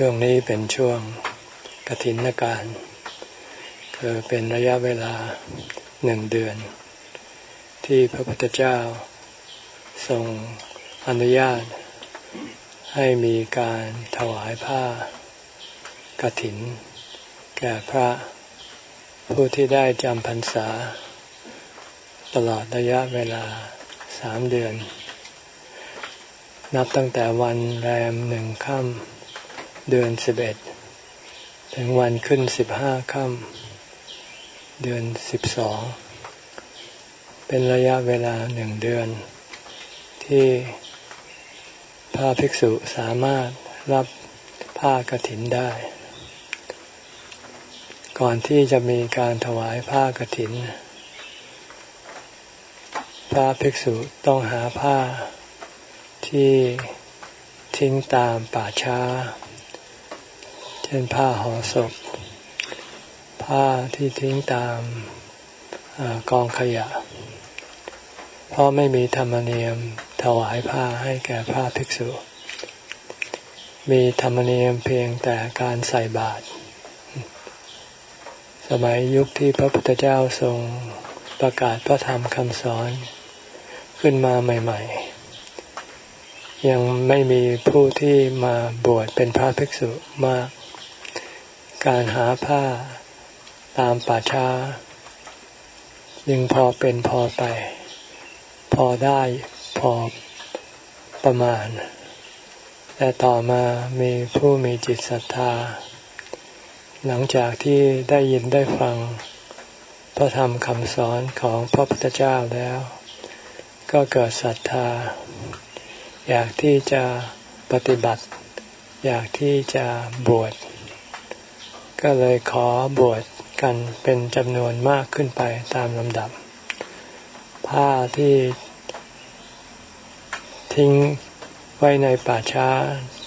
ช่วงนี้เป็นช่วงกฐินการ คือเป็นระยะเวลาหนึ่งเดือน ที่พระพุทธเจ้าทรงอนุญาต ให้มีการถวายผ้ากฐิน แก่พระผู้ที่ได้จำพรรษา ตลอดระยะเวลาสามเดือน นับตั้งแต่วันแรมหนึ่งค่ำ เดือนสิบเอ็ดถึงวันขึ้นสิบห้าค่ำเดือนสิบสองเป็นระยะเวลาหนึ่งเดือน ที่พระภิกษุสามารถรับผ้ากรถินได้ ก่อนที่จะมีการถวายผ้ากรถิน พระภิกษุต้องหาผ้าที่ทิ้งตามป่าช้า เช่นผ้าห่อศพ ผ้าที่ทิ้งตามอกองขยะ เพราะไม่มีธรรมเนียมถวายผ้าให้แก่พระภิกษุ มีธรรมเนียมเพียงแต่การใส่บาตร สมัยยุคที่พระพุทธเจ้าทรงประกาศพระธรรมคำสอนขึ้นมาใหม่ ๆ ยังไม่มีผู้ที่มาบวชเป็นพระภิกษุมาก การหาผ้าตามป่าช้า ยังพอเป็นพอไป พอได้พอประมาณ แต่ต่อมามีผู้มีจิตศรัทธา หลังจากที่ได้ยินได้ฟัง พระธรรมคำสอนของพระพุทธเจ้าแล้ว ก็เกิดศรัทธา อยากที่จะปฏิบัติ อยากที่จะบวช ก็เลยขอบวชกันเป็นจำนวนมากขึ้นไปตามลำดับ ผ้าที่ทิ้งไว้ในป่าช้า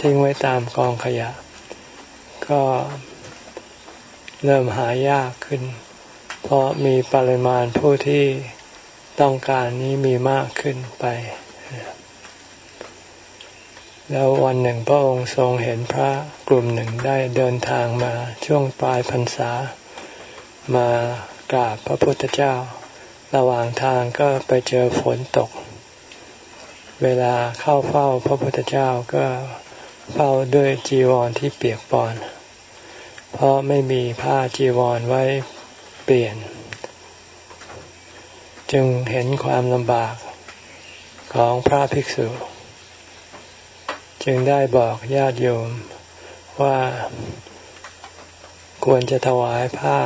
ทิ้งไว้ตามกองขยะ ก็เริ่มหายากขึ้น เพราะมีปริมาณผู้ที่ต้องการนี้มีมากขึ้นไป แล้ววันหนึ่งพระองค์ทรงเห็นพระกลุ่มหนึ่งได้เดินทางมาช่วงปลายพรรษามากราบพระพุทธเจ้า ระหว่างทางก็ไปเจอฝนตก เวลาเข้าเฝ้าพระพุทธเจ้าก็เฝ้าด้วยจีวรที่เปียกปอน เพราะไม่มีผ้าจีวรไว้เปลี่ยน จึงเห็นความลำบากของพระภิกษุ จึงได้บอกญาติโยมว่าควรจะถวายผ้า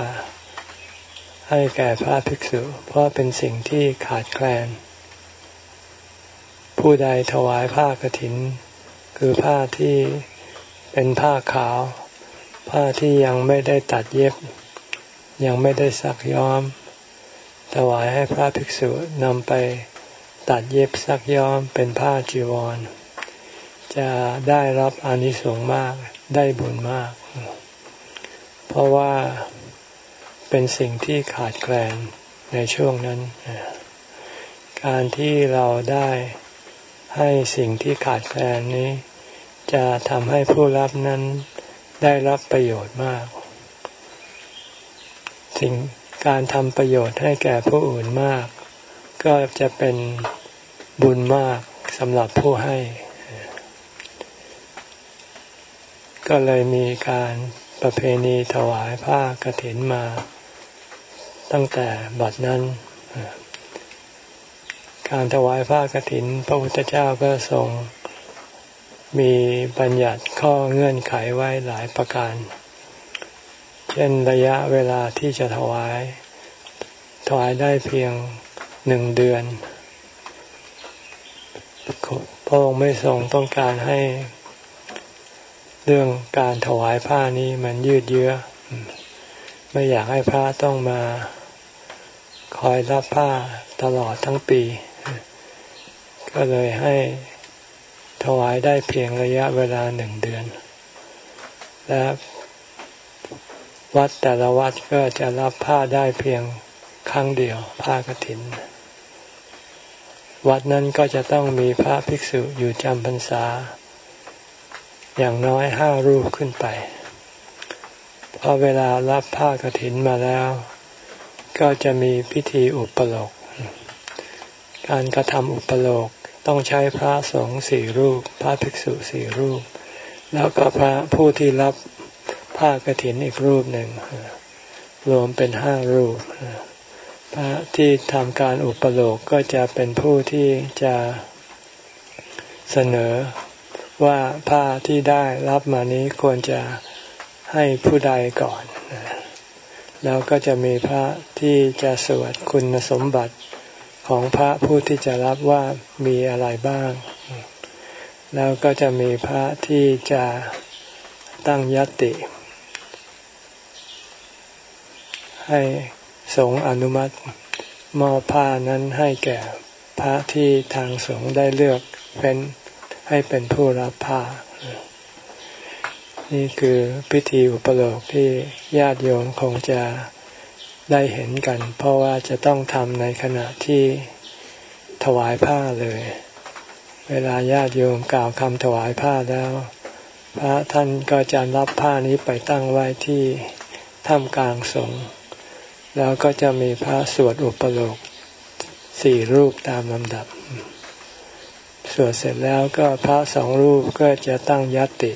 ให้แก่พระภิกษุ เพราะเป็นสิ่งที่ขาดแคลน ผู้ใดถวายผ้ากรถิน คือผ้าที่เป็นผ้าขาว ผ้าที่ยังไม่ได้ตัดเย็บ ยังไม่ได้สักย้อม ถวายให้พระภิกษุนำไปตัดเย็บซักย้อมเป็นผ้าจีวร จะได้รับอนิสงส์มากได้บุญมาก เพราะว่าเป็นสิ่งที่ขาดแคลนในช่วงนั้น การที่เราได้ให้สิ่งที่ขาดแคลนนี้ จะทำให้ผู้รับนั้นได้รับประโยชน์มาก สิ่งการทำประโยชน์ให้แก่ผู้อื่นมาก ก็จะเป็นบุญมากสำหรับผู้ให้ ก็เลยมีการประเพณีถวายผ้ากรถินมา ตั้งแต่บัดนั้น การถวายผ้ากรถิน พระพุทธเจ้าก็ทรงมีบัญญัติข้อเงื่อนไขไว้หลายประการ เช่นระยะเวลาที่จะถวาย ถวายได้เพียงหนึ่งเดือนพระองค์ไม่ทรงต้องการให้ เรื่องการถวายผ้านี้มันยืดเยื้อ ไม่อยากให้พระต้องมาคอยรับผ้าตลอดทั้งปี ก็เลยให้ถวายได้เพียงระยะเวลาหนึ่งเดือน และวัดแต่ละวัดก็จะรับผ้าได้เพียงครั้งเดียวผ้ากรถิน วัดนั้นก็จะต้องมีพระภิกษุอยู่จำพรรษา อย่างน้อยห้ารูปขึ้นไปพอเวลารับผ้ากรถินมาแล้ว ก็จะมีพิธีอุปโลก การกระทำอุปโลกต้องใช้พระสงฆ์สี่รูป พระภิกษุสี่รูป แล้วก็พระผู้ที่รับผ้ากรถินอีกรูปหนึ่ง รวมเป็นห้ารูป พระที่ทำการอุปโลกก็จะเป็นผู้ที่จะเสนอ ว่าผ้าที่ได้รับมานี้ควรจะให้ผู้ใดก่อน แล้วก็จะมีพระที่จะสวดคุณสมบัติของพระผู้ที่จะรับว่ามีอะไรบ้าง แล้วก็จะมีพระที่จะตั้งยติ ให้สงอนุมัติมอบผ้านั้นให้แก่พระที่ทางสงฆ์ได้เลือกเป็น ให้เป็นผู้รับผ้า นี่คือพิธีอุปโลกที่ญาติโยมคงจะได้เห็นกัน เพราะว่าจะต้องทำในขณะที่ถวายผ้าเลย เวลาญาติโยมกล่าวคำถวายผ้าแล้ว พระท่านก็จะรับผ้านี้ไปตั้งไว้ที่ถ้ำกลางสงฆ์แล้วก็จะมีพระสวดอุปโลกสี่รูปตามลำดับ สวดเสร็จแล้วก็พระสองรูปก็จะตั้งยัตติ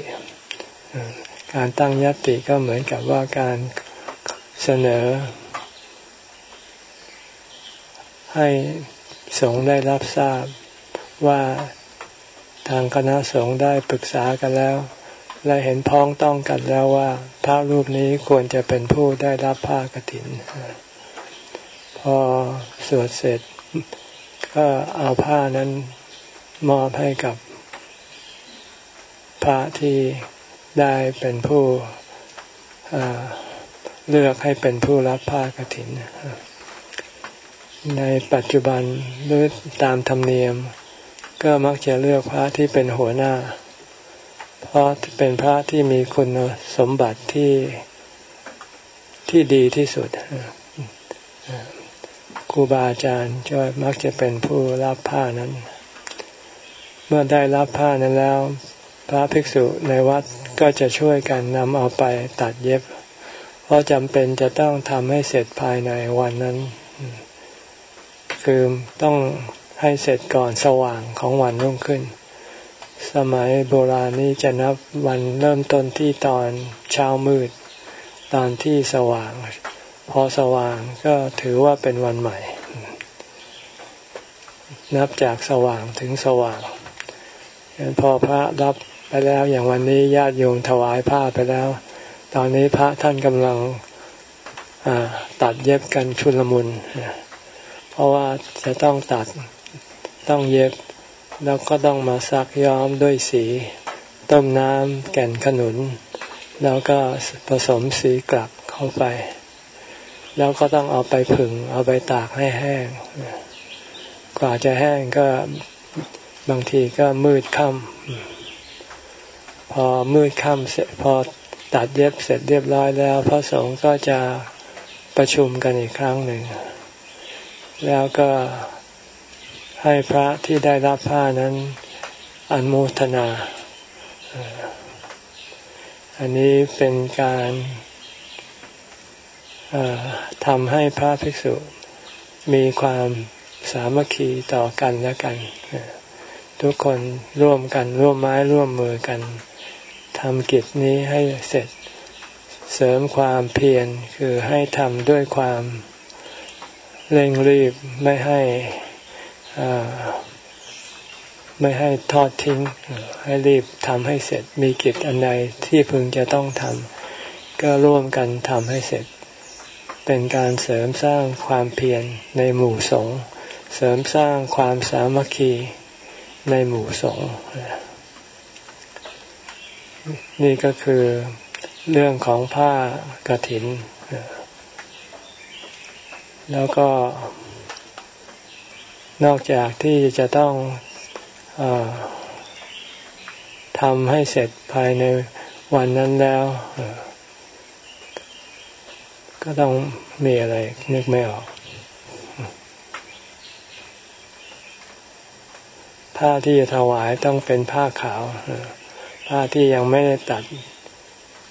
การตั้งยัตติก็เหมือนกับว่าการเสนอ ให้สงฆ์ได้รับทราบว่าทางคณะสงฆ์ได้ปรึกษากันแล้ว และเห็นพ้องต้องกันแล้วว่าพระรูปนี้ควรจะเป็นผู้ได้รับผ้ากฐิน พอสวดเสร็จก็เอาผ้านั้น มอบให้กับพระที่ได้เป็นผู้เลือกให้เป็นผู้รับผ้ากฐิน ในปัจจุบันหรือตามธรรมเนียม ก็มักจะเลือกพระที่เป็นหัวหน้า เพราะเป็นพระที่มีคุณสมบัติที่ที่ดีที่สุดครูบาอาจารย์จะมักจะเป็นผู้รับผ้านั้น เมื่อได้รับผ้านั้นแล้ว พระภิกษุในวัดก็จะช่วยกันนำเอาไปตัดเย็บ เพราะจำเป็นจะต้องทำให้เสร็จภายในวันนั้น คือต้องให้เสร็จก่อนสว่างของวันรุ่งขึ้น สมัยโบราณนี้จะนับวันเริ่มต้นที่ตอนเช้ามืด ตอนที่สว่าง พอสว่างก็ถือว่าเป็นวันใหม่ นับจากสว่างถึงสว่าง พอพระรับไปแล้วอย่างวันนี้ญาติโยมถวายผ้าไปแล้ว ตอนนี้พระท่านกำลังตัดเย็บกันชุลมุน เพราะว่าจะต้องตัดต้องเย็บ แล้วก็ต้องมาซักย้อมด้วยสี ต้มน้ำแก่นขนุน แล้วก็ผสมสีกลักเข้าไป แล้วก็ต้องเอาไปผึ่งเอาไปตากให้แห้ง กว่าจะแห้งก็ บางทีก็มืดค่ำพอมืดค่ำเสร็จพอตัดเย็บเสร็จเรียบร้อยแล้ว พระสงฆ์ก็จะประชุมกันอีกครั้งหนึ่ง แล้วก็ให้พระที่ได้รับผ้านั้นอนุโมทนา อันนี้เป็นการทำให้พระภิกษุมีความสามัคคีต่อกันและกัน ทุกคนร่วมกันร่วมไม้ร่วมมือกันทำกิจนี้ให้เสร็จ เสริมความเพียรคือให้ทำด้วยความเร่งรีบไม่ให้ไม่ให้ทอดทิ้ง ให้รีบทำให้เสร็จ มีกิจอันใดที่พึงจะต้องทำก็ร่วมกันทำให้เสร็จ เป็นการเสริมสร้างความเพียรในหมู่สงฆ์เสริมสร้างความสามัคคี ในหมู่สงฆ์นี่ก็คือเรื่องของผ้ากระถิน แล้วก็ นอกจากที่จะต้องอทำให้เสร็จภายในวันนั้นแล้ว ก็ต้องมีอะไรนึกไม่ออก ผ้าที่จะถวายต้องเป็นผ้าขาว ผ้าที่ยังไม่ได้ตัด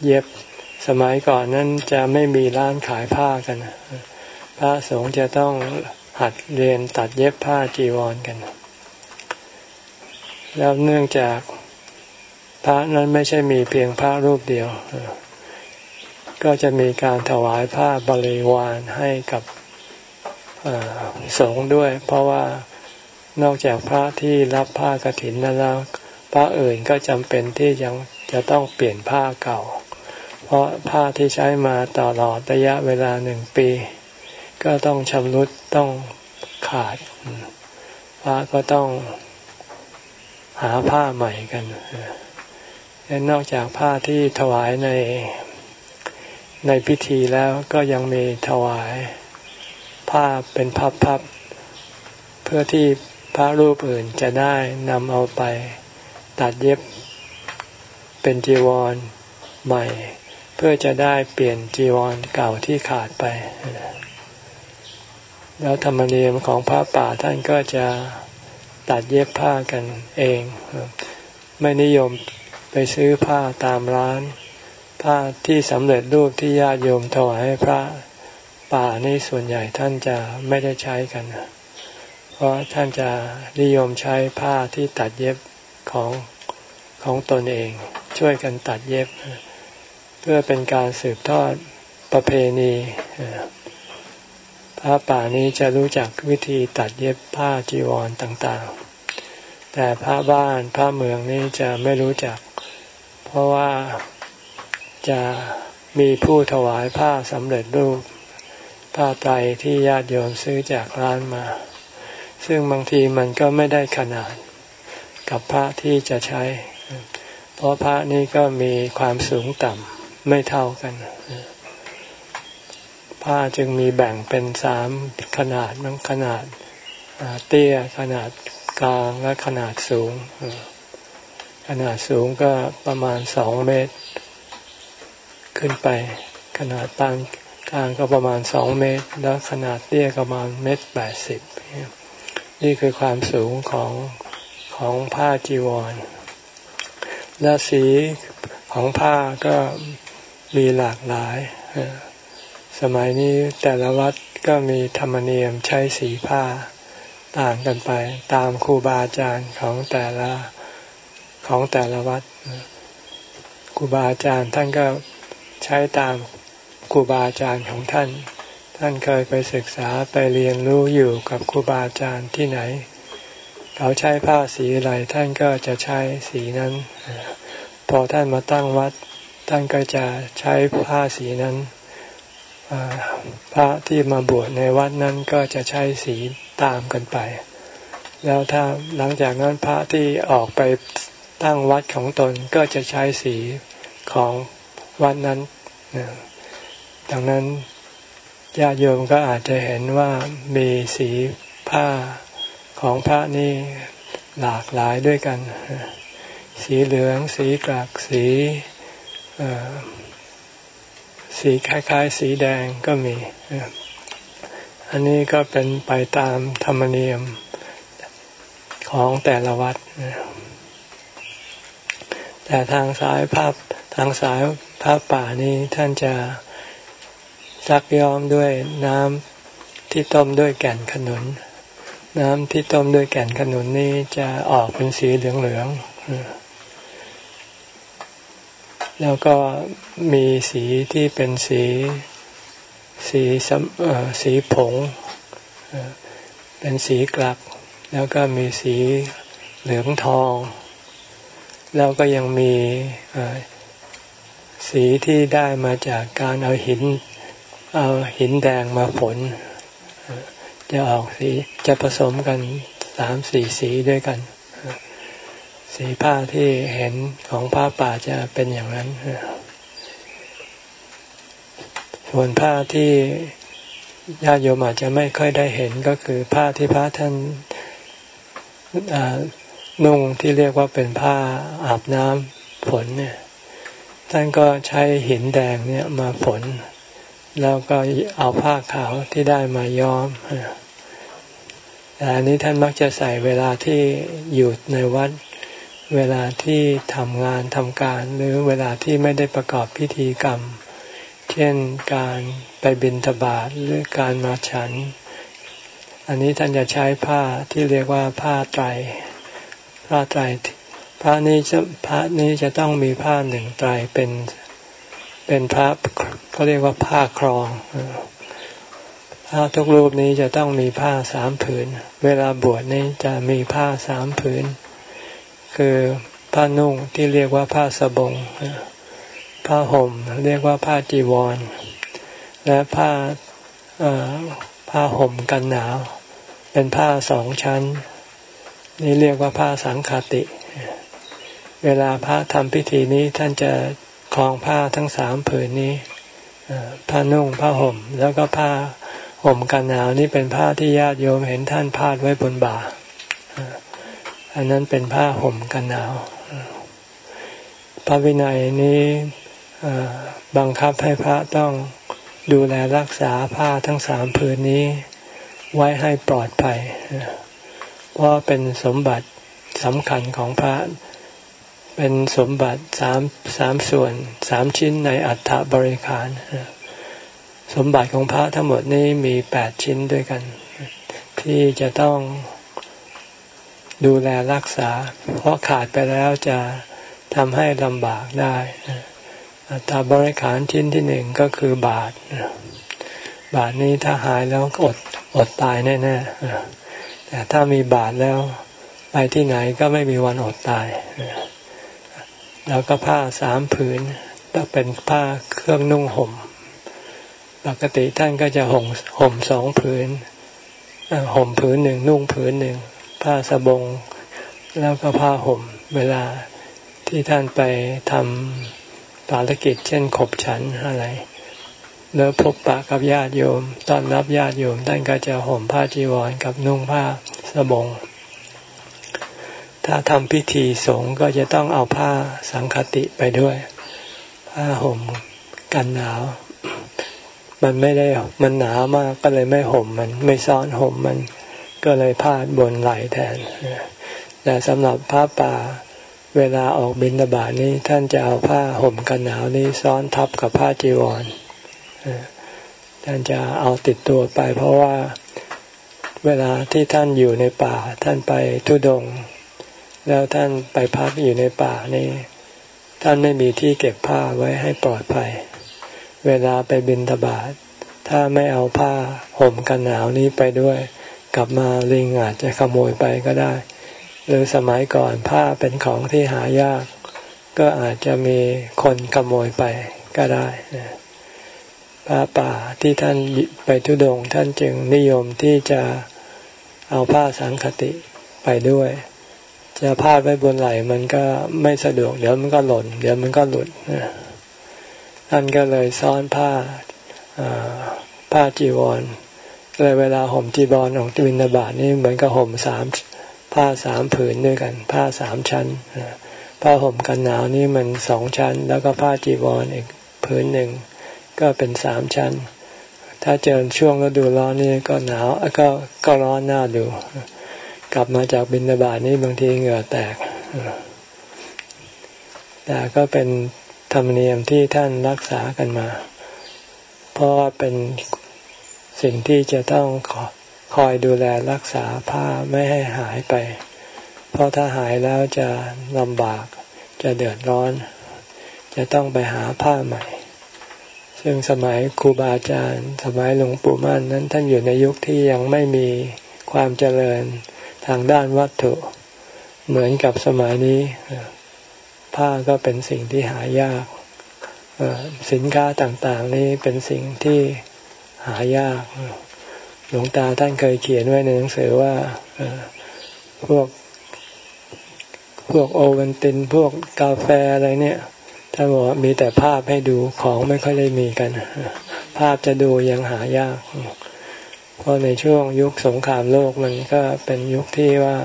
เย็บสมัยก่อนนั้นจะไม่มีร้านขายผ้ากัน พระสงฆ์จะต้องหัดเรียนตัดเย็บผ้าจีวรกัน แล้วเนื่องจากพระนั้นไม่ใช่มีเพียงพระรูปเดียว ก็จะมีการถวายผ้าบริวารให้กับสงฆ์ด้วย เพราะว่า นอกจากพระที่รับผ้ากรถินแล้วพระอื่นก็จำเป็นที่ยังจะต้องเปลี่ยนผ้าเก่า เพราะผ้าที่ใช้มาตลอดระยะเวลาหนึ่งปี ก็ต้องชำรุดต้องขาด พระก็ต้องหาผ้าใหม่กันนอกจากผ้าที่ถวายในในพิธีแล้วก็ยังมีถวายผ้าเป็นพับๆเพื่อที่ ระรูปอื่นจะได้นำเอาไปตัดเย็บเป็นจีวรใหม่ เพื่อจะได้เปลี่ยนจีวรเก่าที่ขาดไป แล้วธรรมเนียมของพระป่าท่านก็จะตัดเย็บผ้ากันเอง ไม่นิยมไปซื้อผ้าตามร้าน ผ้าที่สำเร็จรูปที่ญาติโยมถวายให้พระป่านี่ส่วนใหญ่ท่านจะไม่ได้ใช้กัน เพราะท่านจะนิยมใช้ผ้าที่ตัดเย็บของของตนเอง ช่วยกันตัดเย็บ เพื่อเป็นการสืบทอดประเพณีพระป่านี้จะรู้จักวิธีตัดเย็บผ้าจีวรต่างๆ แต่พระบ้านพระเมืองนี้จะไม่รู้จัก เพราะว่าจะมีผู้ถวายผ้าสำเร็จรูป ผ้าไตรที่ญาติโยมซื้อจากร้านมา ซึ่งบางทีมันก็ไม่ได้ขนาดกับพระที่จะใช้ เพราะพระนี้ก็มีความสูงต่ำไม่เท่ากัน ผ้าจึงมีแบ่งเป็นสามขนาดมันขนาดเตี้ยขนาดกลางและขนาดสูง ขนาดสูงก็ประมาณสองเมตร ขึ้นไป ขนาดปานกลางก็ประมาณสองเมตร แล้วขนาดเตี้ยก็ประมาณเมตรแปดสิบ นี่คือความสูงของของผ้าจีวร และสีของผ้าก็มีหลากหลาย สมัยนี้แต่ละวัดก็มีธรรมเนียมใช้สีผ้าต่างกันไป ตามครูบาอาจารย์ของแต่ละของแต่ละวัดครูบาอาจารย์ท่านก็ใช้ตามครูบาอาจารย์ของท่าน ท่านเคยไปศึกษาไปเรียนรู้อยู่กับครูบาอาจารย์ที่ไหน เขาใช้ผ้าสีอะไรท่านก็จะใช้สีนั้น พอท่านมาตั้งวัด ท่านก็จะใช้ผ้าสีนั้นพระที่มาบวชในวัดนั้นก็จะใช้สีตามกันไป แล้วถ้าหลังจากนั้นพระที่ออกไปตั้งวัดของตนก็จะใช้สีของวัดนั้นดังนั้น ญาติโยมก็อาจจะเห็นว่ามีสีผ้าของพระนี่หลากหลายด้วยกัน สีเหลือง สีกรักสีสีคล้ายๆ สีแดงก็มี อันนี้ก็เป็นไปตามธรรมเนียมของแต่ละวัด แต่ทางสายภาพทางสายภาพป่านี้ท่านจะ ซักย้อมด้วยน้ำที่ต้มด้วยแก่นขนุน น้ำที่ต้มด้วยแก่นขนุนนี้จะออกเป็นสีเหลืองๆแล้วก็มีสีที่เป็นสีสีสีผง เป็นสีกลัก แล้วก็มีสีเหลืองทอง แล้วก็ยังมีสีที่ได้มาจากการเอาหิน เอาหินแดงมาฝนจะออกสีจะผสมกันสามสี่สีด้วยกัน สีผ้าที่เห็นของผ้าป่าจะเป็นอย่างนั้น ส่วนผ้าที่ญาติโยมอาจจะไม่ค่อยได้เห็นก็คือผ้าที่พระท่านนุ่งที่เรียกว่าเป็นผ้าอาบน้ำฝนเนี่ยท่านก็ใช้หินแดงเนี่ยมาฝน แล้วก็เอาผ้าขาวที่ได้มาย้อมแต่อันนี้ท่านมักจะใส่เวลาที่อยู่ในวัด เวลาที่ทำงานทำการ หรือเวลาที่ไม่ได้ประกอบพิธีกรรม เช่นการไปบิณฑบาตหรือการมาฉัน อันนี้ท่านจะใช้ผ้าที่เรียกว่าผ้าไตร ผ้าไตรพระนี้จะพระนี้จะต้องมีผ้าหนึ่งไตรเป็น เป็นพระเขาเรียกว่าผ้าครองพระทุกรูปนี้จะต้องมีผ้าสามผืน เวลาบวชนี้จะมีผ้าสามผืน คือผ้านุ่งที่เรียกว่าผ้าสบง ผ้าห่มเรียกว่าผ้าจีวร และผ้าผ้าห่มกันหนาว เป็นผ้าสองชั้น นี่เรียกว่าผ้าสังคติ เวลาพระทำพิธีนี้ท่านจะ คลองผ้าทั้งสามผืนนี้ผ้านุ่งผ้าห่ม แล้วก็ผ้าห่มกันหนาวนี่เป็นผ้าที่ญาติโยมเห็นท่านพาดไว้บนบ่าอันนั้นเป็นผ้าห่มกันหนาวพระวินัยนี้บังคับให้พระต้องดูแลรักษาผ้าทั้งสามผืนนี้ ไว้ให้ปลอดภัยเพราะเป็นสมบัติสำคัญของพระ เป็นสมบัติสามสามส่วนสามชิ้นในอัฐบริขาร สมบัติของพระทั้งหมดนี้มีแปดชิ้นด้วยกัน ที่จะต้องดูแลรักษา เพราะขาดไปแล้วจะทำให้ลำบากได้อัตาบริขารชิ้นที่หนึ่งก็คือบาท บาทนี้ถ้าหายแล้วอดอดตายแน่ๆแต่ถ้ามีบาทแล้วไปที่ไหนก็ไม่มีวันอดตาย แล้วก็ผ้าสามผืนต้องเป็นผ้าเครื่องนุ่งห่ม ปกติท่านก็จะห่มห่มสองผืนห่มผืนหนึ่งนุ่งผืนหนึ่งผ้าสบง แล้วก็ผ้าห่มเวลาที่ท่านไปทำภารกิจเช่นขบฉันอะไร แล้วพบปะกับญาติโยม ตอนรับญาติโยมท่านก็จะห่มผ้าจีวรกับนุ่งผ้าสบง ถ้าทำพิธีสงฆ์ก็จะต้องเอาผ้าสังคติไปด้วย ผ้าห่มกันหนาว มันไม่ได้มันหนาวมากก็เลยไม่ห่มมันไม่ซ้อนห่มมันก็เลยพาดบนไหลแทน แต่สำหรับพระป่าเวลาออกบินบาตนี้ท่านจะเอาผ้าห่มกันหนาวนี้ซ้อนทับกับผ้าจีวรท่านจะเอาติดตัวไป เพราะว่าเวลาที่ท่านอยู่ในป่า ท่านไปทุดง แล้วท่านไปพักอยู่ในป่านี้ท่านไม่มีที่เก็บผ้าไว้ให้ปลอดภัย เวลาไปบินทบาทถ้าไม่เอาผ้าห่มกันหนาวนี้ไปด้วย กลับมาลิงอาจจะขโมยไปก็ได้ หรือสมัยก่อนผ้าเป็นของที่หายาก ก็อาจจะมีคนขโมยไปก็ได้ผ้าป่าที่ท่านไปทุดงท่านจึงนิยมที่จะเอาผ้าสังคติไปด้วย จะผ้าไว้บนไหล่มันก็ไม่สะดวก เดี๋ยวมันก็หล่น เดี๋ยวมันก็หลุดท่านก็เลยซ้อนผ้าผ้าจีวรเลยเวลาห่มจีวรของจินบาทนี่เหมือนกับห่มสามผ้าสามผืนด้วยกัน ผ้าสามชั้นผ้าห่มกันหนาวนี่มันสองชั้น แล้วก็ผ้าจีวรอีกผืนหนึ่งก็เป็นสามชั้น ถ้าเจอช่วงฤดูร้อนนี่ก็หนาวก็ก็ร้อนหน้าดู กลับมาจากบินบาตนี่บางทีเหงื่อแตก แต่ก็เป็นธรรมเนียมที่ท่านรักษากันมา เพราะว่าเป็นสิ่งที่จะต้องคอยดูแลรักษาผ้าไม่ให้หายไป เพราะถ้าหายแล้วจะลำบากจะเดือดร้อน จะต้องไปหาผ้าใหม่ ซึ่งสมัยครูบาอาจารย์ สมัยหลวงปู่มั่นนั้นท่านอยู่ในยุคที่ยังไม่มีความเจริญ ทางด้านวัตถุ เหมือนกับสมัยนี้ผ้าก็เป็นสิ่งที่หายากสินค้าต่างๆ นี้เป็นสิ่งที่หายาก หลวงตาท่านเคยเขียนไว้ในหนังสือว่าพวก พวกโอเวนตินพวกกาแฟอะไรเนี่ยท่านบอกมีแต่ภาพให้ดูของไม่ค่อยได้มีกัน ภาพจะดูยังหายาก เพราะในช่วงยุคสงครามโลกมันก็เป็นยุคที่ว่า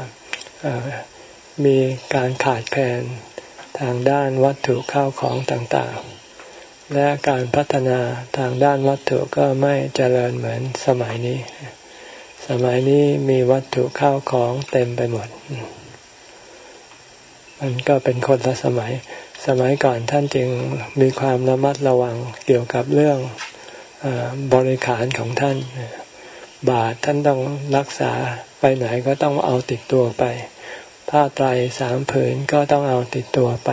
มีการขาดแคลนทางด้านวัตถุข้าวของต่างๆ และการพัฒนาทางด้านวัตถุก็ไม่เจริญเหมือนสมัยนี้ สมัยนี้มีวัตถุข้าวของเต็มไปหมด มันก็เป็นคนละสมัย สมัยก่อนท่านจึงมีความระมัดระวังเกี่ยวกับเรื่องอบริขารของท่าน บาทท่านต้องรักษาไปไหนก็ต้องเอาติดตัวไป ผ้าไตรสามผืนก็ต้องเอาติดตัวไป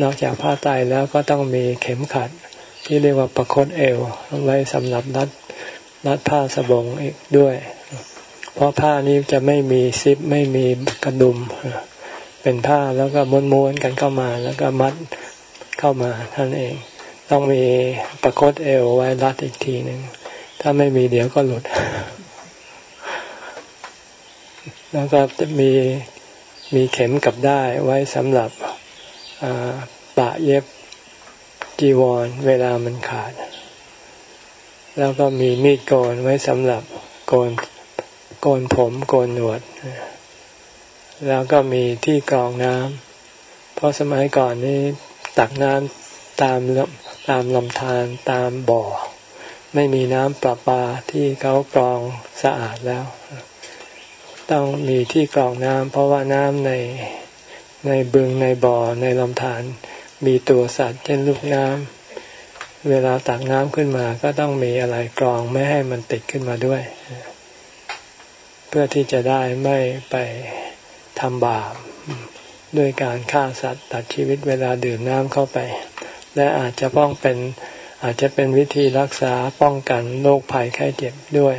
นอกจากผ้าไตรแล้วก็ต้องมีเข็มขัด ที่เรียกว่าประคตเอวไว้สำหรับรัดรัดผ้าสบงอีกด้วย เพราะผ้านี้จะไม่มีซิปไม่มีกระดุม เป็นผ้าแล้วก็ม้วนๆกันเข้ามาแล้วก็มัดเข้ามาท่านเอง ต้องมีประคตเอวไว้รัดอีกทีหนึ่ง ถ้าไม่มีเดี๋ยวก็หลุด แล้วก็จะมีมีเข็มกับได้ไว้สำหรับปะเย็บจีวรเวลามันขาด แล้วก็มีมีดโกนไว้สำหรับโกนโกนผมโกนหนวด แล้วก็มีที่กรองน้ำเพราะสมัยก่อนนี้ตักน้ำตามตามลำธารตามบ่อ ไม่มีน้ำประปาที่เขากรองสะอาดแล้ว ต้องมีที่กรองน้ำเพราะว่าน้ำในในบึงในบ่อในลำธารมีตัวสัตว์เช่นลูกน้ำเวลาตักน้ำขึ้นมาก็ต้องมีอะไรกรองไม่ให้มันติดขึ้นมาด้วย เพื่อที่จะได้ไม่ไปทำบาปด้วยการฆ่าสัตว์ตัดชีวิตเวลาดื่มน้ำเข้าไป และอาจจะป้องเป็น อาจจะเป็นวิธีรักษาป้องกันโรคภัยไข้เจ็บด้วย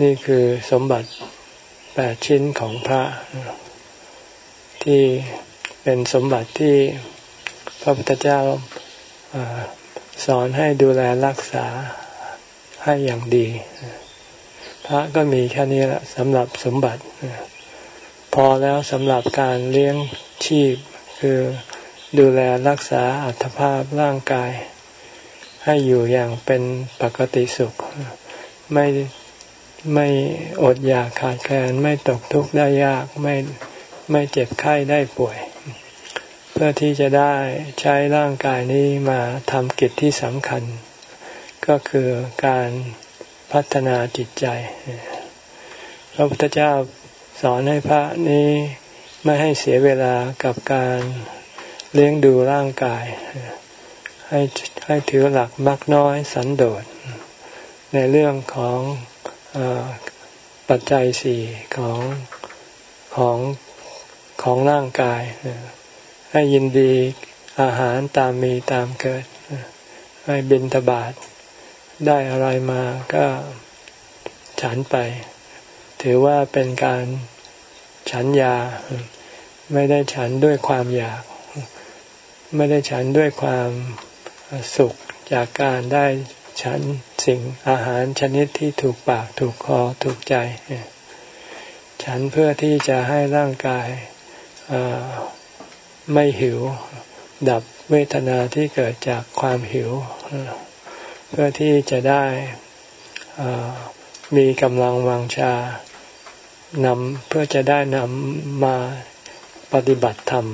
นี่คือสมบัติแปดชิ้นของพระ ที่เป็นสมบัติที่พระพุทธเจ้าอสอนให้ดูแลรักษาให้อย่างดี พระก็มีแค่นี้แหละสำหรับสมบัติ พอแล้วสำหรับการเลี้ยงชีพคือ ดูแลรักษาอัตภาพร่างกาย ให้อยู่อย่างเป็นปกติสุข ไม่ไม่อดอยากขาดแคลนไม่ตกทุกข์ได้ยากไม่ไม่เจ็บไข้ได้ป่วย เพื่อที่จะได้ใช้ร่างกายนี้มาทำกิจที่สำคัญ ก็คือการพัฒนาจิตใจ พระพุทธเจ้าสอนให้พระนี้ไม่ให้เสียเวลากับการ เลี้ยงดูร่างกาย ให้ให้ถือหลักมักน้อยสันโดษ ในเรื่องของอปัจจัยสี่ของของของร่างกาย ให้ยินดีอาหารตามมีตามเกิด ให้บินทบาทได้อะไรมาก็ฉันไป ถือว่าเป็นการฉันยาไม่ได้ฉันด้วยความอยาก ไม่ได้ฉันด้วยความสุขจากการได้ฉันสิ่งอาหารชนิดที่ถูกปากถูกคอถูกใจ ฉันเพื่อที่จะให้ร่างกายไม่หิว ดับเวทนาที่เกิดจากความหิว เพื่อที่จะได้มีกำลังวังชานำเพื่อจะได้นำมาปฏิบัติธรรม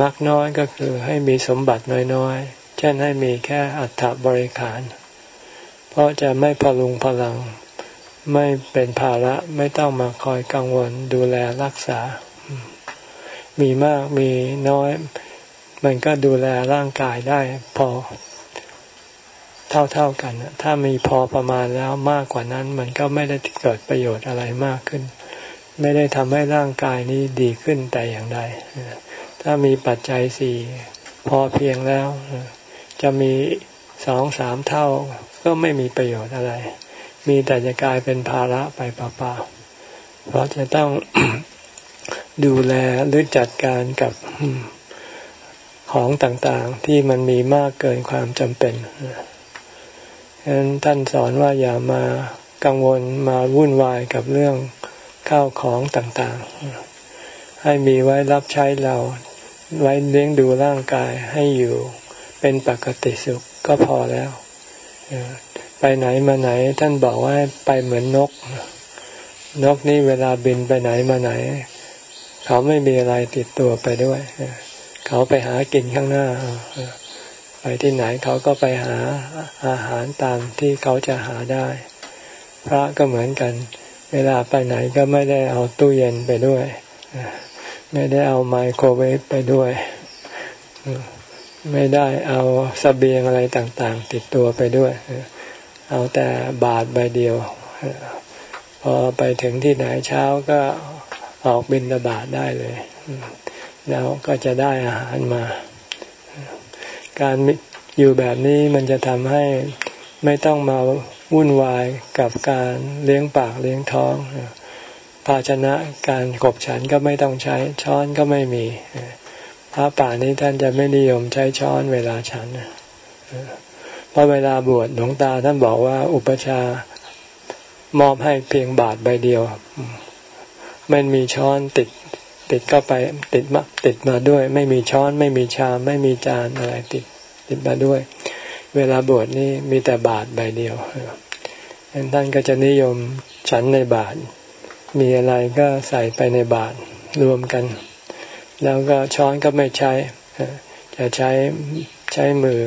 มักน้อยก็คือให้มีสมบัติน้อยๆ เช่นให้มีแค่อัฐบริขาร เพราะจะไม่พลุงพลัง ไม่เป็นภาระไม่ต้องมาคอยกังวลดูแลรักษา มีมากมีน้อย มันก็ดูแลร่างกายได้พอเท่าๆกัน ถ้ามีพอประมาณแล้วมากกว่านั้น มันก็ไม่ได้เกิดประโยชน์อะไรมากขึ้น ไม่ได้ทำให้ร่างกายนี้ดีขึ้นแต่อย่างใด ถ้ามีปัจจัยสี่พอเพียงแล้ว จะมีสองสามเท่าก็ไม่มีประโยชน์อะไร มีแต่จะกลายเป็นภาระไปเปล่าๆเพราะจะต้องดูแลหรือจัดการกับของต่างๆที่มันมีมากเกินความจำเป็นฉะนั้นท่านสอนว่าอย่ามากังวลมาวุ่นวายกับเรื่องข้าวของต่างๆ ให้มีไว้รับใช้เรา ไว้เลี้ยงดูร่างกายให้อยู่เป็นปกติสุขก็พอแล้ว ไปไหนมาไหนท่านบอกว่าไปเหมือนนก นกนี่เวลาบินไปไหนมาไหน เขาไม่มีอะไรติดตัวไปด้วย เขาไปหากินข้างหน้า ไปที่ไหนเขาก็ไปหาอาหารตามที่เขาจะหาได้ พระก็เหมือนกัน เวลาไปไหนก็ไม่ได้เอาตู้เย็นไปด้วย ไม่ได้เอาไมโครเวฟไปด้วย ไม่ได้เอาสเสบียงอะไรต่างๆ ติดตัวไปด้วย เอาแต่บาทใบเดียว พอไปถึงที่ไหนเช้าก็ออกบินบาทได้เลย แล้วก็จะได้อาหารมา การอยู่แบบนี้มันจะทำให้ไม่ต้องมาวุ่นวายกับการเลี้ยงปากเลี้ยงท้อง ภาชนะการกบฉันก็ไม่ต้องใช้ช้อนก็ไม่มีพระป่านี้ท่านจะไม่นิยมใช้ช้อนเวลาฉันเพราะเวลาบวชหลวงตาท่านบอกว่าอุปชามอบให้เพียงบาทใบเดียวไม่มีช้อนติดติดเข้าไปติดมาติดมาด้วย ไม่มีช้อน ไม่มีชาม ไม่มีจานอะไรติดติดมาด้วย เวลาบวชนี่มีแต่บาทใบเดียวท่านก็จะนิยมฉันในบาท มีอะไรก็ใส่ไปในบาทรวมกัน แล้วก็ช้อนก็ไม่ใช้ จะใช้ใช้มือ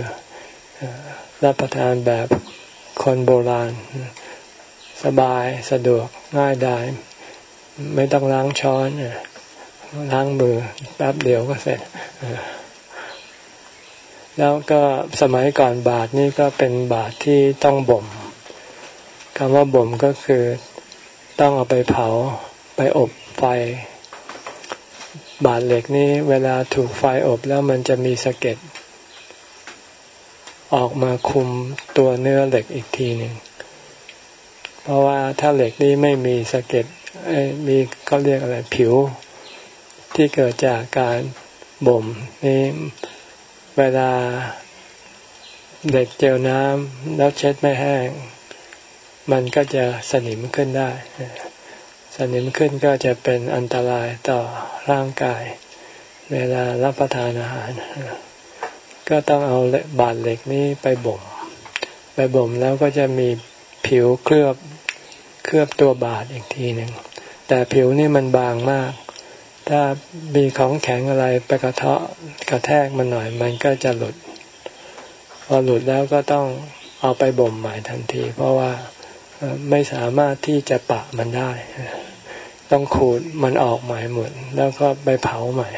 รับประทานแบบคนโบราณ สบายสะดวกง่ายดายไม่ต้องล้างช้อนล้างมือแป๊บเดียวก็เสร็จแล้วก็สมัยก่อนบาทนี่ก็เป็นบาทที่ต้องบ่มคำว่าบ่มก็คือ ต้องเอาไปเผาไปอบไฟ บาทเหล็กนี้เวลาถูกไฟอบแล้วมันจะมีสะเก็ดออกมาคุมตัวเนื้อเหล็กอีกทีหนึ่งเพราะว่าถ้าเหล็กนี้ไม่มีสะเก็ดมีเขาเรียกอะไรผิว ที่เกิดจากการบ่มนี่เวลาเด็กเจอน้ำแล้วเช็ดไม่แห้ง มันก็จะสนิมขึ้นได้ สนิมขึ้นก็จะเป็นอันตรายต่อร่างกาย เวลารับประทานอาหาร ก็ต้องเอาบาดเหล็กนี้ไปบ่ม ไปบ่มแล้วก็จะมีผิวเคลือบเคลือบตัวบาดอีกทีหนึ่ง แต่ผิวนี่มันบางมาก ถ้ามีของแข็งอะไรไปกระเทาะกระแทกมันหน่อย มันก็จะหลุด พอหลุดแล้วก็ต้องเอาไปบ่มใหม่ทันที เพราะว่า ไม่สามารถที่จะปะมันได้ ต้องขูดมันออกใหม่หมด แล้วก็ไปเผาใหม่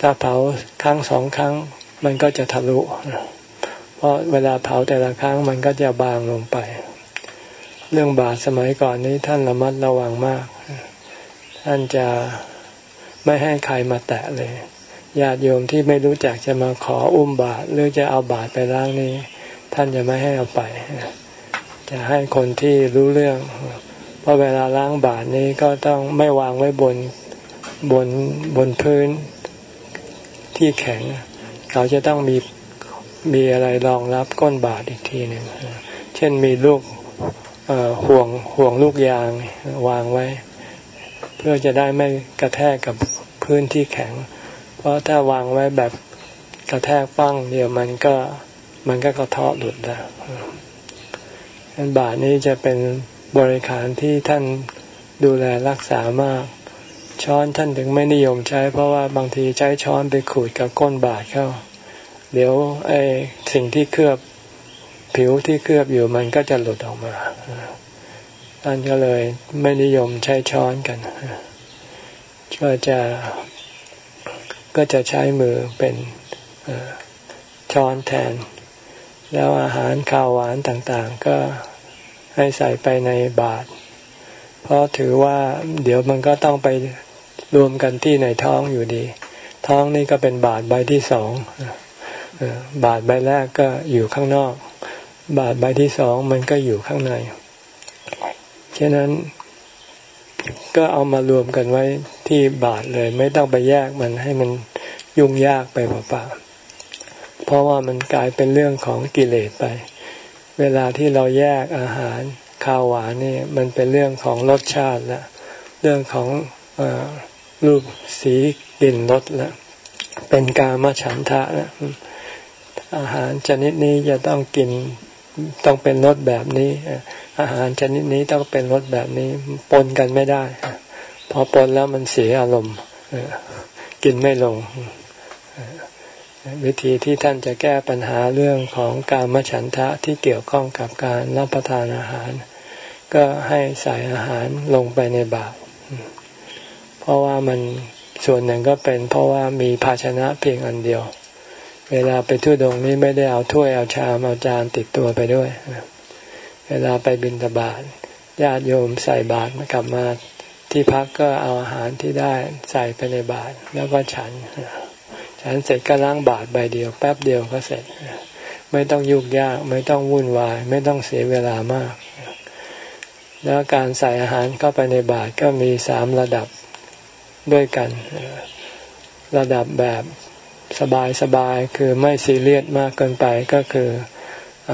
ถ้าเผาครั้งสองครั้ง มันก็จะทะลุเพราะเวลาเผาแต่ละครั้งมันก็จะบางลงไป เรื่องบาทสมัยก่อนนี้ท่านระมัดระวังมาก ท่านจะไม่ให้ใครมาแตะเลยญาติโยมที่ไม่รู้จักจะมาขออุ้มบาทหรือจะเอาบาทไปล้างนี้ ท่านจะไม่ให้เอาไป จะให้คนที่รู้เรื่องเพราะเวลาล้างบาทนี้ก็ต้องไม่วางไว้บนบนบนพื้นที่แข็ง เขาจะต้องมีมีอะไรรองรับก้นบาทอีกทีหนึ่งเช่นมีลูกห่วงห่วงลูกยางวางไว้ เพื่อจะได้ไม่กระแทกกับพื้นที่แข็ง เพราะถ้าวางไว้แบบกระแทกปั้งเดียวมันก็มันก็กระเทาะหลุดแล้ว บาทนี้จะเป็นบริขารที่ท่านดูแลรักษามาก ช้อนท่านถึงไม่นิยมใช้ เพราะว่าบางทีใช้ช้อนไปขูดกับก้นบาทเข้า เดี๋ยวไอ้สิ่งที่เคลือบผิวที่เคลือบอยู่มันก็จะหลุดออกมาท่านก็เลยไม่นิยมใช้ช้อนกัน ก็จะก็จะใช้มือเป็นช้อนแทน แล้วอาหารข้าวหวานต่างๆ ก็ให้ใส่ไปในบาตรเพราะถือว่าเดี๋ยวมันก็ต้องไปรวมกันที่ในท้องอยู่ดี ท้องนี่ก็เป็นบาทใบที่สองบาทใบแรกก็อยู่ข้างนอก บาทใบที่สองมันก็อยู่ข้างในฉะนั้นก็เอามารวมกันไว้ที่บาทเลย ไม่ต้องไปแยกมันให้มันยุ่งยากไปเปล่าๆ เพราะว่ามันกลายเป็นเรื่องของกิเลสไป เวลาที่เราแยกอาหารข้าวหวานนี่มันเป็นเรื่องของรสชาติละเรื่องของอรูปสีกลิ่นรสละเป็นกามฉันทะละอาหารชนิดนี้จะต้องกินต้องเป็นรสแบบนี้ อาหารชนิดนี้ต้องเป็นรสแบบนี้ปนกันไม่ได้ พอปนแล้วมันเสียอารมณ์กินไม่ลง วิธีที่ท่านจะแก้ปัญหาเรื่องของการมฉันทะที่เกี่ยวข้องกับการรับประทานอาหาร ก็ให้ใส่อาหารลงไปในบาตรเพราะว่ามันส่วนหนึ่งก็เป็นเพราะว่ามีภาชนะเพียงอันเดียว เวลาไปทุดงนี้ไม่ได้เอาถ้วยเอาชามเอาจานติดตัวไปด้วย เวลาไปบิณฑบาตญาติโยมใส่บาตรมากลับมาที่พักก็เอาอาหารที่ได้ใส่ไปในบาตรแล้วก็ฉัน ฉันเสร็จก็ล้างบาตรใบเดียว แป๊บเดียวก็เสร็จ ไม่ต้องยุ่งยาก ไม่ต้องวุ่นวาย ไม่ต้องเสียเวลามาก แล้วการใส่อาหารเข้าไปในบาตรก็มีสามระดับด้วยกัน ระดับแบบสบายสบายคือไม่ซีเรียสมากเกินไปก็คืออ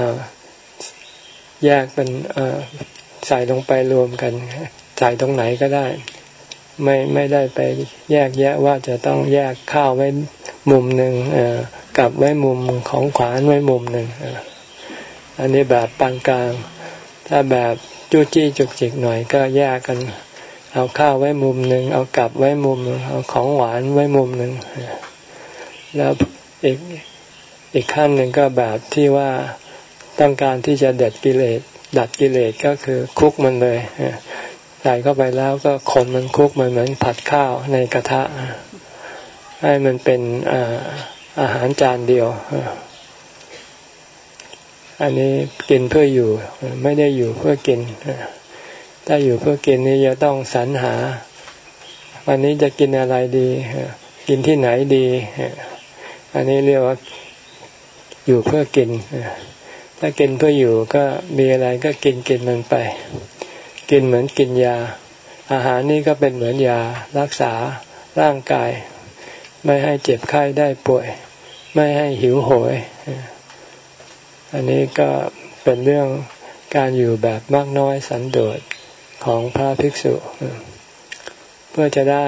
แยกเป็นใส่ลงไปรวมกัน ใส่ตรงไหนก็ได้ ไม่ไม่ได้ไปแยกแยะว่าจะต้องแยกข้าวไว้ มุมหนึ่งกับไว้มุมของขวานไว้มุมหนึ่งอันนี้แบบปานกลาง ถ้าแบบจู้จี้จุกจิกหน่อยก็แยกกัน เอาข้าวไว้มุมหนึ่งเอากับไว้มุมเอาของหวานไว้มุมหนึ่งแล้วอีกอีกขั้นหนึ่งก็แบบที่ว่าต้องการที่จะเด็ดกิเลสดัดกิเลสก็คือคุกมันเลยใส่เข้าไปแล้วก็คนมันคุกมันเหมือนผัดข้าวในกระทะ ให้มันเป็นอาหารจานเดียว อันนี้กินเพื่ออยู่ ไม่ได้อยู่เพื่อกิน ถ้าอยู่เพื่อกินนี่จะต้องสรรหา วันนี้จะกินอะไรดี กินที่ไหนดี อันนี้เรียกว่าอยู่เพื่อกิน ถ้ากินเพื่ออยู่ก็มีอะไรก็กินกินมันไป กินเหมือนกินยา อาหารนี่ก็เป็นเหมือนยารักษาร่างกาย ไม่ให้เจ็บไข้ได้ป่วย ไม่ให้หิวโหย อันนี้ก็เป็นเรื่องการอยู่แบบมากน้อยสันโดษของพระภิกษุ เพื่อจะได้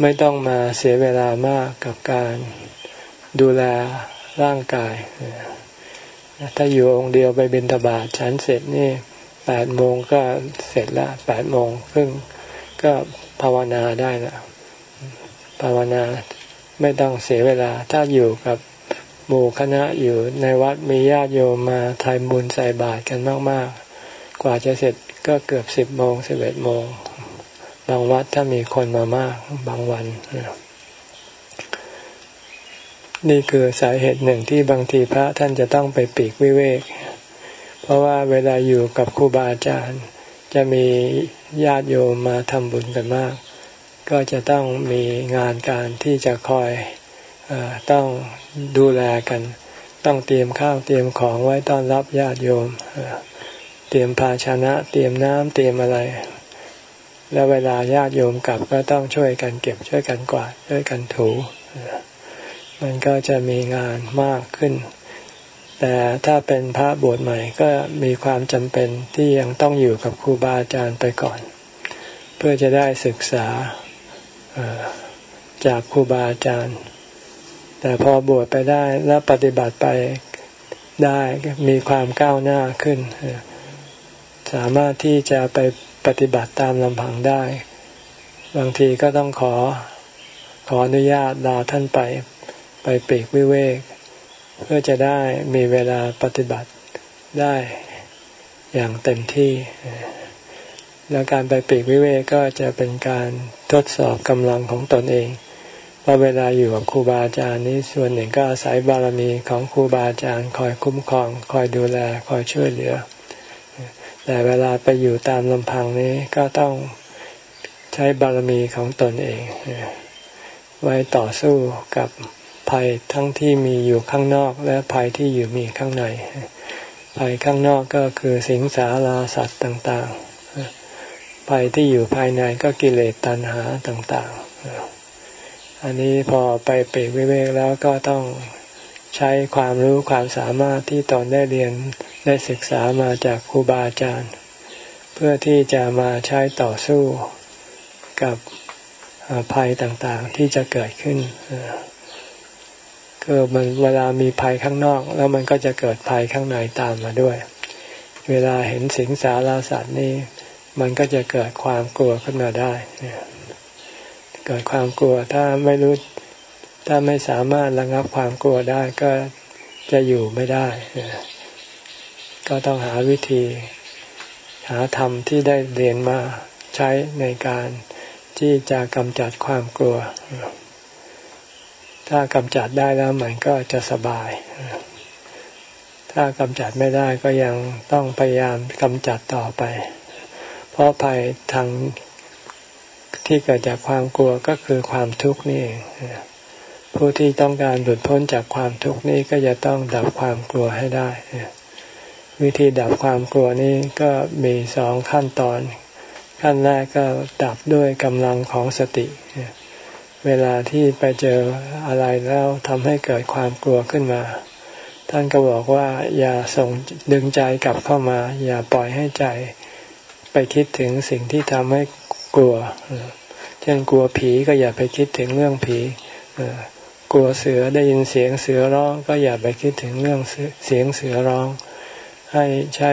ไม่ต้องมาเสียเวลามากกับการดูแลร่างกาย ถ้าอยู่องค์เดียวไปบินตบาทฉันเสร็จนี่แปดโมงก็เสร็จล้วแปดโมงครึ่งก็ภาวนาได้ละ ภาวนาไม่ต้องเสียเวลา ถ้าอยู่กับหมู่คณะอยู่ในวัดมีญาติโยมมาทายบุญใส่บาตรกันมาก ๆ กว่าจะเสร็จก็เกือบสิบโมงสิบเอ็ดโมง บางวัดถ้ามีคนมามากบางวัน นี่คือสาเหตุหนึ่งที่บางทีพระท่านจะต้องไปปีกวิเวก เพราะว่าเวลาอยู่กับครูบาอาจารย์ จะมีญาติโยมมาทำบุญกันมาก ก็จะต้องมีงานการที่จะคอยอต้องดูแลกัน ต้องเตรียมข้าวเตรียมของไว้ต้อนรับญาติโยม เตรียมภาชนะ เตรียมน้ำเตรียมอะไร แล้วเวลาญาติโยมกลับก็ต้องช่วยกันเก็บช่วยกันกวาดช่วยกันถูมันก็จะมีงานมากขึ้น แต่ถ้าเป็นพระบวชใหม่ก็มีความจำเป็นที่ยังต้องอยู่กับครูบาอาจารย์ไปก่อน เพื่อจะได้ศึกษา จากครูบาอาจารย์ แต่พอบวชไปได้แล้วปฏิบัติไปได้มีความก้าวหน้าขึ้น สามารถที่จะไปปฏิบัติตามลำพังได้ บางทีก็ต้องขอขออนุญาตลาท่านไปไปปีกวิเวก เพื่อจะได้มีเวลาปฏิบัติได้อย่างเต็มที่ แล้วการไปปีกวิเวกก็จะเป็นการทดสอบกำลังของตนเองเพราะเวลาอยู่กับครูบาอาจารย์นี้ส่วนหนึ่งก็อาศัยบารมีของครูบาอาจารย์ คอยคุ้มครอง คอยดูแลคอยช่วยเหลือ แต่เวลาไปอยู่ตามลำพังนี้ก็ต้องใช้บารมีของตนเอง ไว้ต่อสู้กับภัยทั้งที่มีอยู่ข้างนอกและภัยที่อยู่มีข้างใน ภัยข้างนอกก็คือสิงสาราสัตว์ต่างๆ ภัยที่อยู่ภายในก็กิเลสตัณหาต่างๆ อันนี้พอไปเปรกวิเวกแล้วก็ต้องใช้ความรู้ความสามารถที่ตอนได้เรียนได้ศึกษามาจากครูบาอาจารย์ เพื่อที่จะมาใช้ต่อสู้กับภัยต่างๆที่จะเกิดขึ้นคือมันเวลามีภัยข้างนอก แล้วมันก็จะเกิดภัยข้างในตามมาด้วย เวลาเห็นสิงสาราสัตว์นี่ มันก็จะเกิดความกลัวขึ้นมาได้เกิดความกลัวถ้าไม่รู้ถ้าไม่สามารถระงับความกลัวได้ก็จะอยู่ไม่ได้ ก็ต้องหาวิธี หาธรรมที่ได้เรียนมาใช้ในการที่จะกำจัดความกลัว ถ้ากำจัดได้แล้วมันก็จะสบาย ถ้ากำจัดไม่ได้ก็ยังต้องพยายามกำจัดต่อไป เพราะภัยทางที่เกิดจากความกลัวก็คือความทุกข์นี่เองผู้ที่ต้องการหลุดพ้นจากความทุกข์นี้ก็จะต้องดับความกลัวให้ได้ วิธีดับความกลัวนี้ก็มีสองขั้นตอน ขั้นแรกก็ดับด้วยกำลังของสติ เวลาที่ไปเจออะไรแล้วทำให้เกิดความกลัวขึ้นมา ท่านก็บอกว่าอย่าส่งดึงใจกลับเข้ามา อย่าปล่อยให้ใจ ไปคิดถึงสิ่งที่ทำให้กลัว เช่นกลัวผีก็อย่าไปคิดถึงเรื่องผีกลัวเสือได้ยินเสียงเสือร้อง ก็อย่าไปคิดถึงเรื่องเสียงเสือร้อง ให้ใช้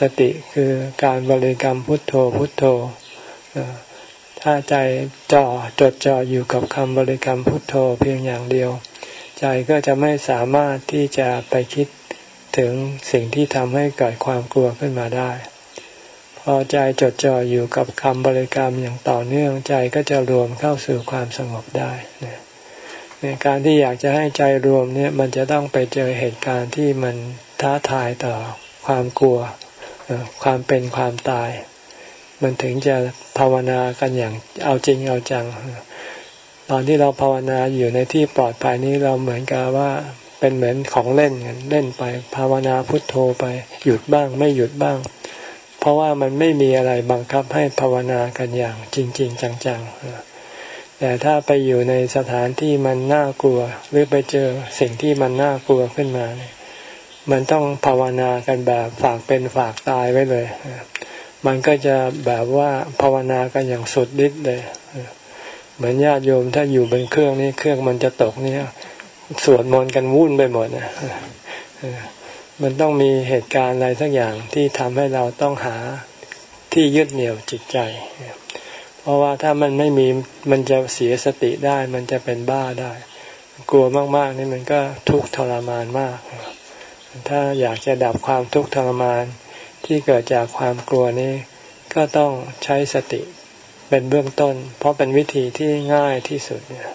สติคือการบริกรรมพุทโธพุทโธถ้าใจจ่อจดจ่ออยู่กับคำบริกรรมพุทโธเพียงอย่างเดียว ใจก็จะไม่สามารถที่จะไปคิดถึงสิ่งที่ทำให้เกิดความกลัวขึ้นมาได้ พอใจจดจ่ออยู่กับคำบริกรรมอย่างต่อเนื่องใจก็จะรวมเข้าสู่ความสงบได้นะการที่อยากจะให้ใจรวมเนี่ยมันจะต้องไปเจอเหตุการณ์ที่มันท้าทายต่อความกลัวความเป็นความตาย มันถึงจะภาวนากันอย่างเอาจริงเอาจัง ตอนที่เราภาวนาอยู่ในที่ปลอดภัยนี้เราเหมือนกับว่าเป็นเหมือนของเล่นกันเล่นไปภาวนาพุทโธไปหยุดบ้างไม่หยุดบ้าง ราะว่ามันไม่มีอะไรบังคับให้ภาวนากันอย่างจริง ๆ จังๆ แต่ถ้าไปอยู่ในสถานที่มันน่ากลัว หรือไปเจอสิ่งที่มันน่ากลัวขึ้นมาเนี่ยมันต้องภาวนากันแบบฝากเป็นฝากตายไว้เลย มันก็จะแบบว่าภาวนากันอย่างสุดฤทธิ์เลย เหมือนญาติโยมถ้าอยู่บนเครื่องนี้เครื่องมันจะตกเนี่ยสวดมนต์กันวุ่นไปหมดนะ มันต้องมีเหตุการณ์อะไรสักอย่างที่ทำให้เราต้องหาที่ยึดเหนี่ยวจิตใจ เพราะว่าถ้ามันไม่มีมันจะเสียสติได้ มันจะเป็นบ้าได้ กลัวมากๆนี่มันก็ทุกข์ทรมานมาก ถ้าอยากจะดับความทุกข์ทรมานที่เกิดจากความกลัวนี้ ก็ต้องใช้สติเป็นเบื้องต้น เพราะเป็นวิธีที่ง่ายที่สุดเนี่ย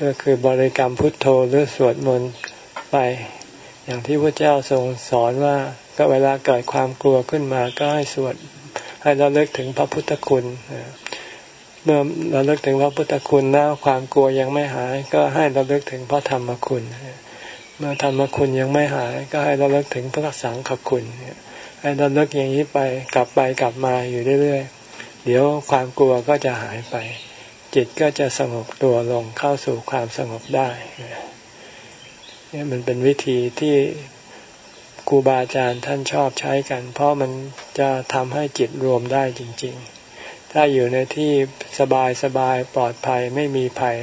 ก็คือบริกรรมพุทโธหรือสวดมนต์ไป อย่างที่พระเจ้าทรงสอนว่าก็เวลาเกิดความกลัวขึ้นมาก็ให้สวดให้เราเลิกถึงพระพุทธคุณเมื่อเราเลิกถึงพระพุทธคุณแล้วความกลัวยังไม่หาย ก็ให้เราเลิกถึงพระธรรมคุณ เมื่อธรรมคุณยังไม่หาย ก็ให้เราเลิกถึงพระสังฆคุณให้เราเลิกอย่างนี้ไปกลับไปกลับมาอยู่เรื่อยๆเดี๋ยวความกลัวก็จะหายไป จิตก็จะสงบตัวลงเข้าสู่ความสงบได้ นี่มันเป็นวิธีที่ครูบาอาจารย์ท่านชอบใช้กัน เพราะมันจะทำให้จิตรวมได้จริง ๆ ถ้าอยู่ในที่สบายสบายปลอดภัยไม่มีภัย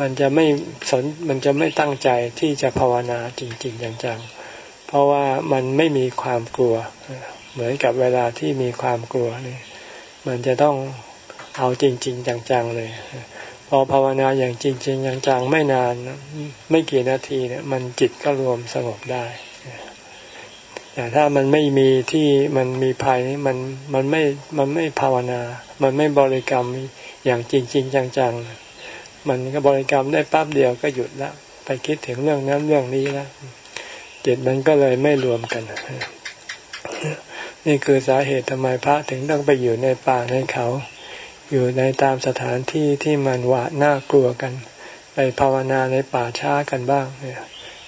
มันจะไม่สนมันจะไม่ตั้งใจที่จะภาวนาจริง ๆ จังๆ เพราะว่ามันไม่มีความกลัว เหมือนกับเวลาที่มีความกลัวนี่มันจะต้องเอาจริง ๆ จังๆเลย พอภาวนาอย่างจริงๆจังๆไม่นาน ไม่กี่นาทีเนี่ย มันจิตก็รวมสงบได้แต่ถ้ามันไม่มีที่มันมีภัยนี่มันมันไม่มันไม่ภาวนา มันไม่บริกรรมอย่างจริงจริงจังๆมันก็บริกรรมได้ปั๊บเดียวก็หยุดล้วไปคิดถึงเรื่องนั้นเรื่องนี้ล้วจิตมันก็เลยไม่รวมกันนี่คือสาเหตุทำไมพระถึงต้องไปอยู่ในป่าในเขา อยู่ในตามสถานที่ที่มันหวาดน่ากลัวกัน ไปภาวนาในป่าช้ากันบ้างเนี่ย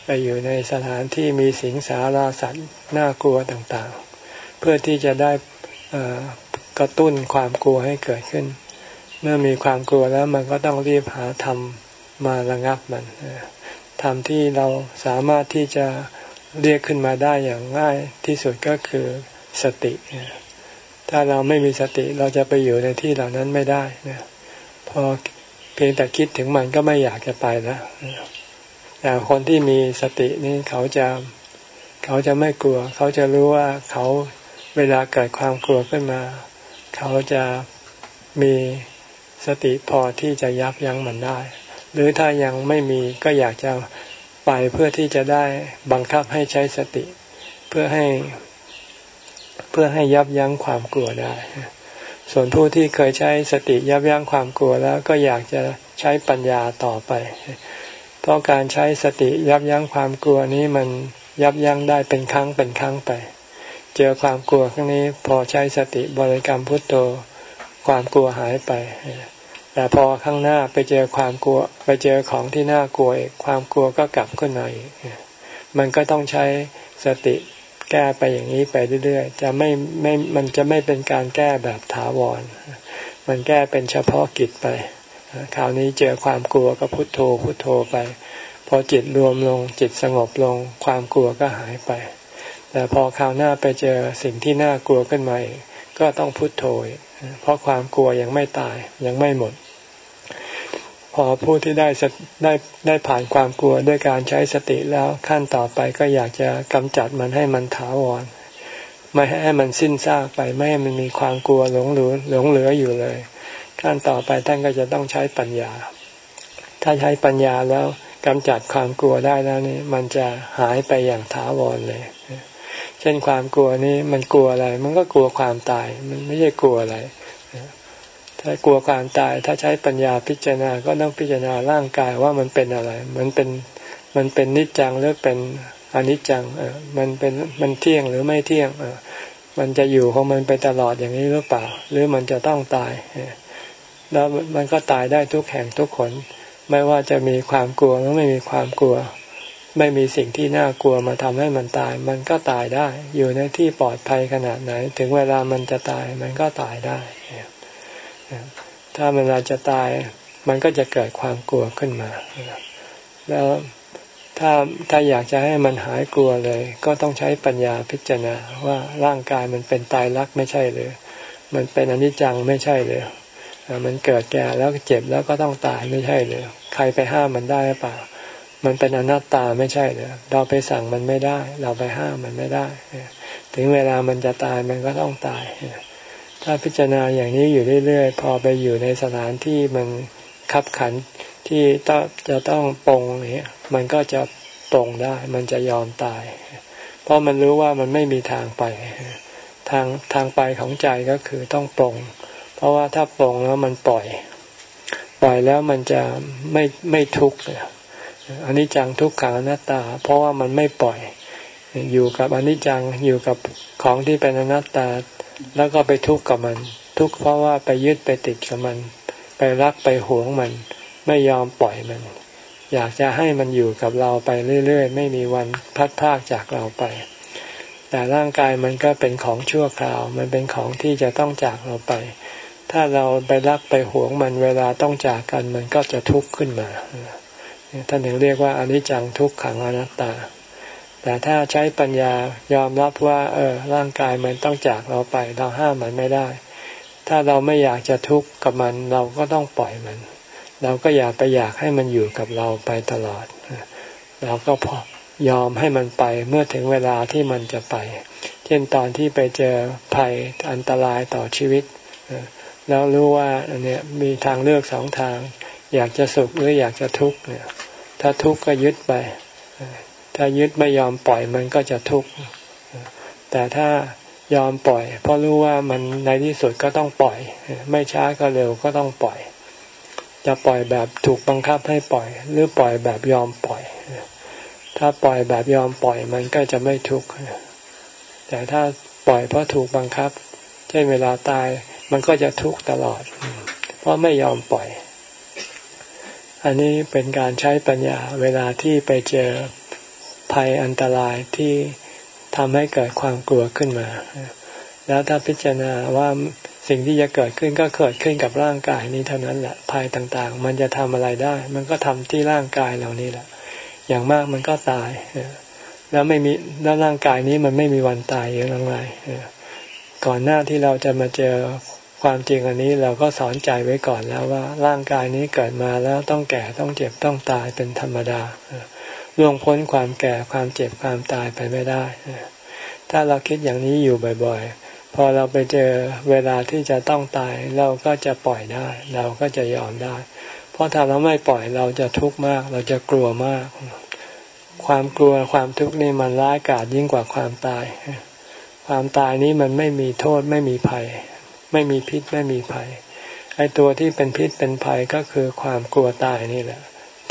ไปอยู่ในสถานที่มีสิงสาราสัตว์น่ากลัวต่างๆ เพื่อที่จะได้กระตุ้นความกลัวให้เกิดขึ้น เมื่อมีความกลัวแล้วมันก็ต้องรีบหาธรรมมาระงับมันธรรมที่เราสามารถที่จะเรียกขึ้นมาได้อย่างง่ายที่สุดก็คือสติ ถ้าเราไม่มีสติเราจะไปอยู่ในที่เหล่านั้นไม่ได้นะพอเพียงแต่คิดถึงมันก็ไม่อยากจะไปแล้วแต่คนที่มีสตินี่เขาจะเขาจะไม่กลัว เขาจะรู้ว่าเขาเวลาเกิดความกลัวขึ้นมา เขาจะมีสติพอที่จะยับยั้งมันได้ หรือถ้ายังไม่มีก็อยากจะไปเพื่อที่จะได้บังคับให้ใช้สติ เพื่อให้ เพื่อให้ยับยั้งความกลัวได้ ส่วนผู้ที่เคยใช้สติยับยั้งความกลัวแล้วก็อยากจะใช้ปัญญาต่อไป เพราะการใช้สติยับยั้งความกลัวนี้มันยับยั้งได้เป็นครั้งเป็นครั้งไป เจอความกลัวครั้งนี้พอใช้สติบริกรรมพุทโธความกลัวหายไป แต่พอข้างหน้าไปเจอความกลัว ไปเจอของที่น่ากลัวอีกความกลัวก็กลับขึ้นมาอีกมันก็ต้องใช้สติ แก้ไปอย่างนี้ไปเรื่อยๆ จะไม่ไม่มันจะไม่เป็นการแก้แบบถาวร มันแก้เป็นเฉพาะกิจไป คราวนี้เจอความกลัวก็พุโทโธพุโทโธไป พอจิตรวมลงจิตสงบลง ความกลัวก็หายไป แต่พอคราวหน้าไปเจอสิ่งที่น่ากลัวขึ้นมาอีกก็ต้องพุโทโธเพราะความกลัวยังไม่ตายยังไม่หมด พอผู้ที่ได้ได้ได้ผ่านความกลัวด้วยการใช้สติแล้วขั้นต่อไปก็อยากจะกำจัดมันให้มันถาวรไม่ให้มันสิ้นซากไปไม่ให้มันมีความกลัวหลงเหลือหลงเหลืออยู่เลย ขั้นต่อไปท่านก็จะต้องใช้ปัญญา ถ้าใช้ปัญญาแล้วกำจัดความกลัวได้แล้วนี่มันจะหายไปอย่างถาวรเลย เช่นความกลัวนี้มันกลัวอะไร มันก็กลัวความตาย มันไม่ใช่กลัวอะไร ถ้ากลัวความตาย ถ้าใช้ปัญญาพิจารณาก็ต้องพิจารณาร่างกายว่ามันเป็นอะไร มันเป็นมันเป็นนิจจังหรือเป็นอนิจจังเออมันเป็นมันเที่ยงหรือไม่เที่ยงเออมันจะอยู่ของมันไปตลอดอย่างนี้หรือเปล่า หรือมันจะต้องตายแล้วมันก็ตายได้ทุกแห่งทุกคน ไม่ว่าจะมีความกลัวหรือไม่มีความกลัว ไม่มีสิ่งที่น่ากลัวมาทำให้มันตาย มันก็ตายได้ อยู่ในที่ปลอดภัยขนาดไหน ถึงเวลามันจะตายมันก็ตายได้ ถ้าเวลาจะตายมันก็จะเกิดความกลัวขึ้นมา แล้วถ้าถ้าอยากจะให้มันหายกลัวเลย ก็ต้องใช้ปัญญาพิจารณาว่าร่างกายมันเป็นตายรักไม่ใช่เลยมันเป็นอนิจจังไม่ใช่เลยมันเกิดแก่แล้วเจ็บแล้วก็ต้องตายไม่ใช่เลยใครไปห้ามมันได้หรือเปล่า มันเป็นอนัตตาไม่ใช่เลยเราไปสั่งมันไม่ได้ เราไปห้ามมันไม่ได้ ถึงเวลามันจะตายมันก็ต้องตาย ถ้าพิจารณาอย่างนี้อยู่เรื่อยๆ พอไปอยู่ในสถานที่มันคับขันที่ต้องจะต้องปรงเนี่ยมันก็จะปรงได้ มันจะยอมตาย เพราะมันรู้ว่ามันไม่มีทางไป ทางทางไปของใจก็คือต้องปรง เพราะว่าถ้าปรงแล้วมันปล่อย ปล่อยแล้วมันจะไม่ไม่ทุกข์อันนี้จังทุกขังอนัตตา เพราะว่ามันไม่ปล่อย อยู่กับอนิจจังอยู่กับของที่เป็นอนัตตา แล้วก็ไปทุกข์กับมัน ทุกข์เพราะว่าไปยึดไปติดกับมัน ไปรักไปหวงมัน ไม่ยอมปล่อยมัน อยากจะให้มันอยู่กับเราไปเรื่อยๆ ไม่มีวันพัดพากจากเราไป แต่ร่างกายมันก็เป็นของชั่วคราว มันเป็นของที่จะต้องจากเราไป ถ้าเราไปรักไปหวงมันเวลาต้องจากกันมันก็จะทุกข์ขึ้นมาท่านถึงเรียกว่าอนิจจังทุกขังอนัตตา แต่ถ้าใช้ปัญญายอมรับว่า เออ ร่างกายมันต้องจากเราไป เราห้ามมันไม่ได้ ถ้าเราไม่อยากจะทุกข์กับมัน เราก็ต้องปล่อยมัน เราก็อย่าไปอยากให้มันอยู่กับเราไปตลอด เราก็พอยอมให้มันไปเมื่อถึงเวลาที่มันจะไป เช่นตอนที่ไปเจอภัยอันตรายต่อชีวิต แล้วรู้ว่าอันเนี้ยมีทางเลือกสองทาง อยากจะสุขหรืออยากจะทุกข์เนี่ย ถ้าทุกข์ก็ยึดไป ถ้ายึดไม่ยอมปล่อยมันก็จะทุกข์แต่ถ้ายอมปล่อย เพราะรู้ว่ามันในที่สุดก็ต้องปล่อย ไม่ช้าก็เร็วก็ต้องปล่อย จะปล่อยแบบถูกบังคับให้ปล่อย หรือปล่อยแบบยอมปล่อย ถ้าปล่อยแบบยอมปล่อยมันก็จะไม่ทุกข์แต่ถ้าปล่อยเพราะถูกบังคับ เช่นเวลาตายมันก็จะทุกข์ตลอด เพราะไม่ยอมปล่อย อันนี้เป็นการใช้ปัญญาเวลาที่ไปเจอ ภัยอันตรายที่ทำให้เกิดความกลัวขึ้นมา แล้วถ้าพิจารณาว่าสิ่งที่จะเกิดขึ้นก็เกิดขึ้นกับร่างกายนี้เท่านั้นแหละภัยต่างๆ มันจะทำอะไรได้ มันก็ทำที่ร่างกายเหล่านี้แหละ อย่างมากมันก็ตายแล้วไม่มีแล้วร่างกายนี้มันไม่มีวันตายอย่างไรก่อนหน้าที่เราจะมาเจอความจริงอันนี้เราก็สอนใจไว้ก่อนแล้วว่าร่างกายนี้เกิดมาแล้วต้องแก่ต้องเจ็บต้องตายเป็นธรรมดา ล่วงพ้นความแก่ความเจ็บความตายไปไม่ได้ ถ้าเราคิดอย่างนี้อยู่บ่อยๆ พอเราไปเจอเวลาที่จะต้องตาย เราก็จะปล่อยได้ เราก็จะยอมได้ เพราะถ้าเราไม่ปล่อยเราจะทุกข์มาก เราจะกลัวมาก ความกลัวความทุกข์นี่มันร้ายกาจยิ่งกว่าความตาย ความตายนี้มันไม่มีโทษไม่มีภัย ไม่มีพิษไม่มีภัยไอ้ตัวที่เป็นพิษเป็นภัยก็คือความกลัวตายนี่แหละ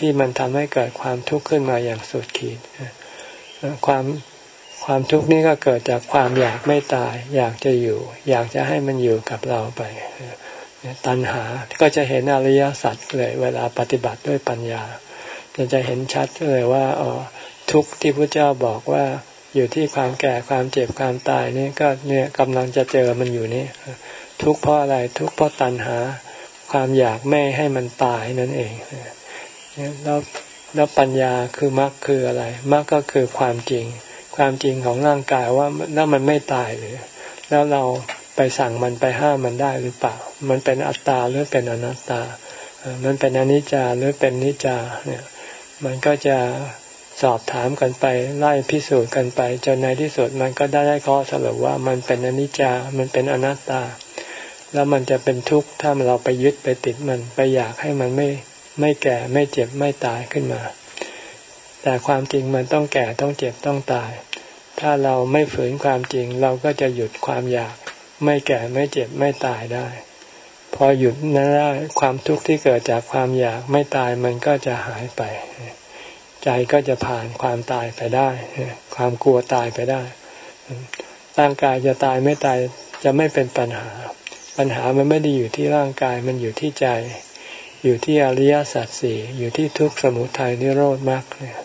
ที่มันทำให้เกิดความทุกข์ขึ้นมาอย่างสุดขีดความความทุกข์นี้ก็เกิดจากความอยากไม่ตาย อยากจะอยู่ อยากจะให้มันอยู่กับเราไปตัณหาก็จะเห็นอริยสัจเลย เวลาปฏิบัติด้วยปัญญา จะจะเห็นชัดเลยว่าอ๋อทุกข์ที่พระเจ้าบอกว่าอยู่ที่ความแก่ความเจ็บความตายนี่ก็เนี่ยกำลังจะเจอมันอยู่นี่ทุกข์เพราะอะไรทุกข์เพราะตัณหา ความอยากไม่ให้มันตายนั่นเอง แล้วแล้วปัญญาคือมรรคคืออะไรมรรคก็คือความจริง ความจริงของร่างกายว่าแล้วมันไม่ตายหรือแล้วเราไปสั่งมันไปห้ามมันได้หรือเปล่า มันเป็นอัตตาหรือเป็นอนัตตา มันเป็นอนิจจาหรือเป็นนิจจาเนี่ยมันก็จะสอบถามกันไปไล่พิสูจน์กันไป จนในที่สุดมันก็ได้ข้อสรุปว่ามันเป็นอนิจจา มันเป็นอนัตตา แล้วมันจะเป็นทุกข์ถ้าเราไปยึดไปติดมันไปอยากให้มันไม่ ไม่แก่ไม่เจ็บไม่ตายขึ้นมา แต่ความจริงมันต้องแก่ต้องเจ็บต้องตาย ถ้าเราไม่ฝืนความจริงเราก็จะหยุดความอยาก ไม่แก่ไม่เจ็บไม่ตายได้ พอหยุดนั้นได้ความทุกข์ที่เกิดจากความอยากไม่ตายมันก็จะหายไป ใจก็จะผ่านความตายไปได้ ความกลัวตายไปได้ร่างกายจะตายไม่ตายจะไม่เป็นปัญหา ปัญหามันไม่ได้อยู่ที่ร่างกายมันอยู่ที่ใจ อยู่ที่อริยสัจสี่อยู่ที่ทุกข์สมุทัยนิโรธมรรคเนี่ย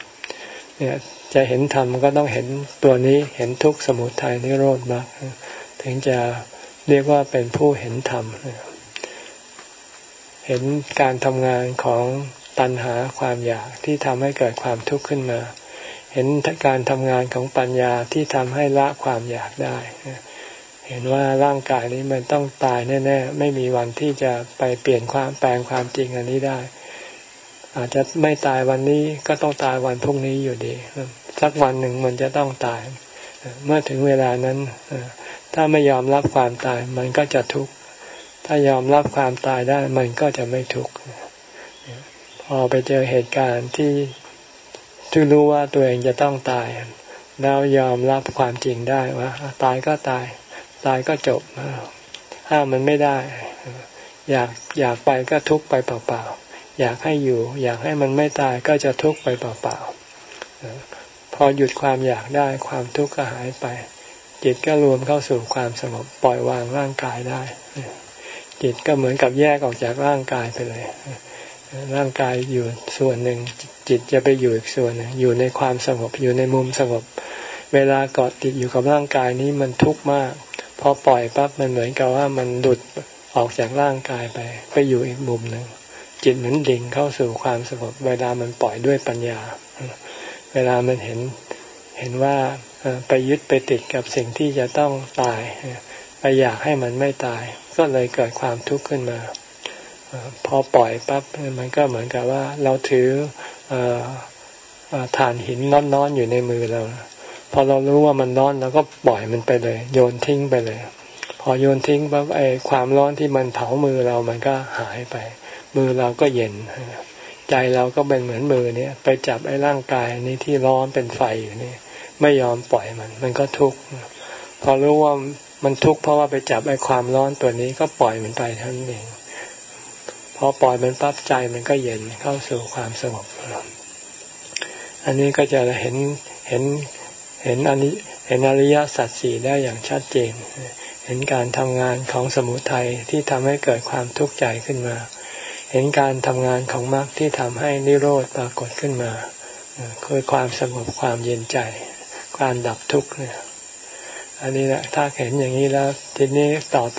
เนี่ยจะเห็นธรรมก็ต้องเห็นตัวนี้เห็นทุกข์สมุทัยนิโรธมรรคถึงจะเรียกว่าเป็นผู้เห็นธรรมเห็นการทำงานของตัณหาความอยากที่ทำให้เกิดความทุกข์ขึ้นมา เห็นการทำงานของปัญญาที่ทำให้ละความอยากได้ เห็นว่าร่างกายนี้มันต้องตายแน่ๆ ไม่มีวันที่จะไปเปลี่ยนความแปลงความจริงอันนี้ได้ อาจจะไม่ตายวันนี้ก็ต้องตายวันพรุ่งนี้อยู่ดี สักวันหนึ่งมันจะต้องตาย เมื่อถึงเวลานั้น ถ้าไม่ยอมรับความตายมันก็จะทุกข์ ถ้ายอมรับความตายได้มันก็จะไม่ทุกข์ พอไปเจอเหตุการณ์ที่ที่รู้ว่าตัวเองจะต้องตาย แล้วยอมรับความจริงได้ว่าตายก็ตาย ตายก็จบห้ามมันไม่ได้ อยากอยากไปก็ทุกไปเปล่าๆ อยากให้อยู่ อยากให้มันไม่ตายก็จะทุกไปเปล่าๆ พอหยุดความอยากได้ความทุกข์ก็หายไป จิตก็รวมเข้าสู่ความสงบปล่อยวางร่างกายได้ จิตก็เหมือนกับแยกออกจากร่างกายไปเลยร่างกายอยู่ส่วนหนึ่ง จิตจะไปอยู่อีกส่วนหนึ่งอยู่ในความสงบอยู่ในมุมสงบ เวลาเกาะติดอยู่กับร่างกายนี้มันทุกข์มาก พอปล่อยปั๊บมันเหมือนกับว่ามันดุดออกจากร่างกายไป ไปอยู่อีกมุมหนึ่งจิตเหมือนดิ่งเข้าสู่ความสงบเวลามันปล่อยด้วยปัญญา เวลามันเห็นเห็นว่าไปยึดไปติดกับสิ่งที่จะต้องตายไปอยากให้มันไม่ตาย ก็เลยเกิดความทุกข์ขึ้นมาพอปล่อยปั๊บมันก็เหมือนกับว่าเราถือฐานหินน้อนๆอยู่ในมือเรา พอเรารู้ว่ามันร้อนเราก็ปล่อยมันไปเลย โยนทิ้งไปเลย พอโยนทิ้งปั๊บไอ้ความร้อนที่มันเผามือเรามันก็หายไป มือเราก็เย็น ใจเราก็เป็นเหมือนมือเนี่ย ไปจับไอ้ร่างกายนี้ที่ร้อนเป็นไฟอยู่นี่ไม่ยอมปล่อยมัน มันก็ทุกข์พอรู้ว่ามันทุกข์เพราะว่าไปจับไอ้ความร้อนตัวนี้ก็ปล่อยมันไปทั้งนี้พอปล่อยมันปั๊บใจมันก็เย็นเข้าสู่ความสงบอันนี้ก็จะเห็นเห็น เห็นอันนี้เห็นอริยสัจสี่ได้อย่างชัดเจน เห็นการทำงานของสมุทัยที่ทำให้เกิดความทุกข์ใจขึ้นมา เห็นการทำงานของมรรคที่ทำให้นิโรธปรากฏขึ้นมาคือความสงบความเย็นใจ ความดับทุกข์เนี่ยอันนี้แหละถ้าเห็นอย่างนี้แล้วทีนี้ต่อไป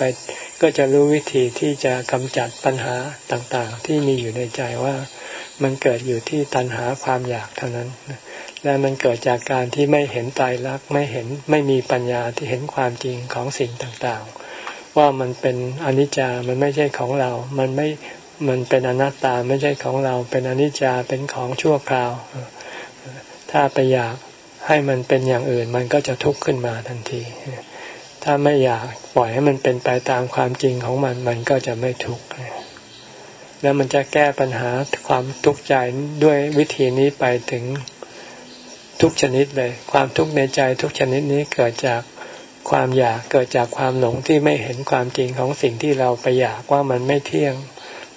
ก็จะรู้วิธีที่จะกำจัดปัญหาต่างๆ ที่มีอยู่ในใจว่ามันเกิดอยู่ที่ตัณหาความอยากเท่านั้น และมันเกิดจากการที่ไม่เห็นตายรักไม่เห็นไม่มีปัญญาที่เห็นความจริงของสิ่งต่างๆ ว่ามันเป็นอนิจจามันไม่ใช่ของเรา มันไม่มันเป็นอนัตตาไม่ใช่ของเรา เป็นอนิจจาเป็นของชั่วคราว ถ้าไปอยากให้มันเป็นอย่างอื่นมันก็จะทุกข์ขึ้นมาทันที ถ้าไม่อยากปล่อยให้มันเป็นไปตามความจริงของมัน มันก็จะไม่ทุกข์แล้วมันจะแก้ปัญหาความทุกข์ใจด้วยวิธีนี้ไปถึงทุกชนิดเลย ความทุกข์ในใจทุกชนิดนี้เกิดจากความอยากเกิดจากความหลงที่ไม่เห็นความจริงของสิ่งที่เราไปอยากว่ามันไม่เที่ยง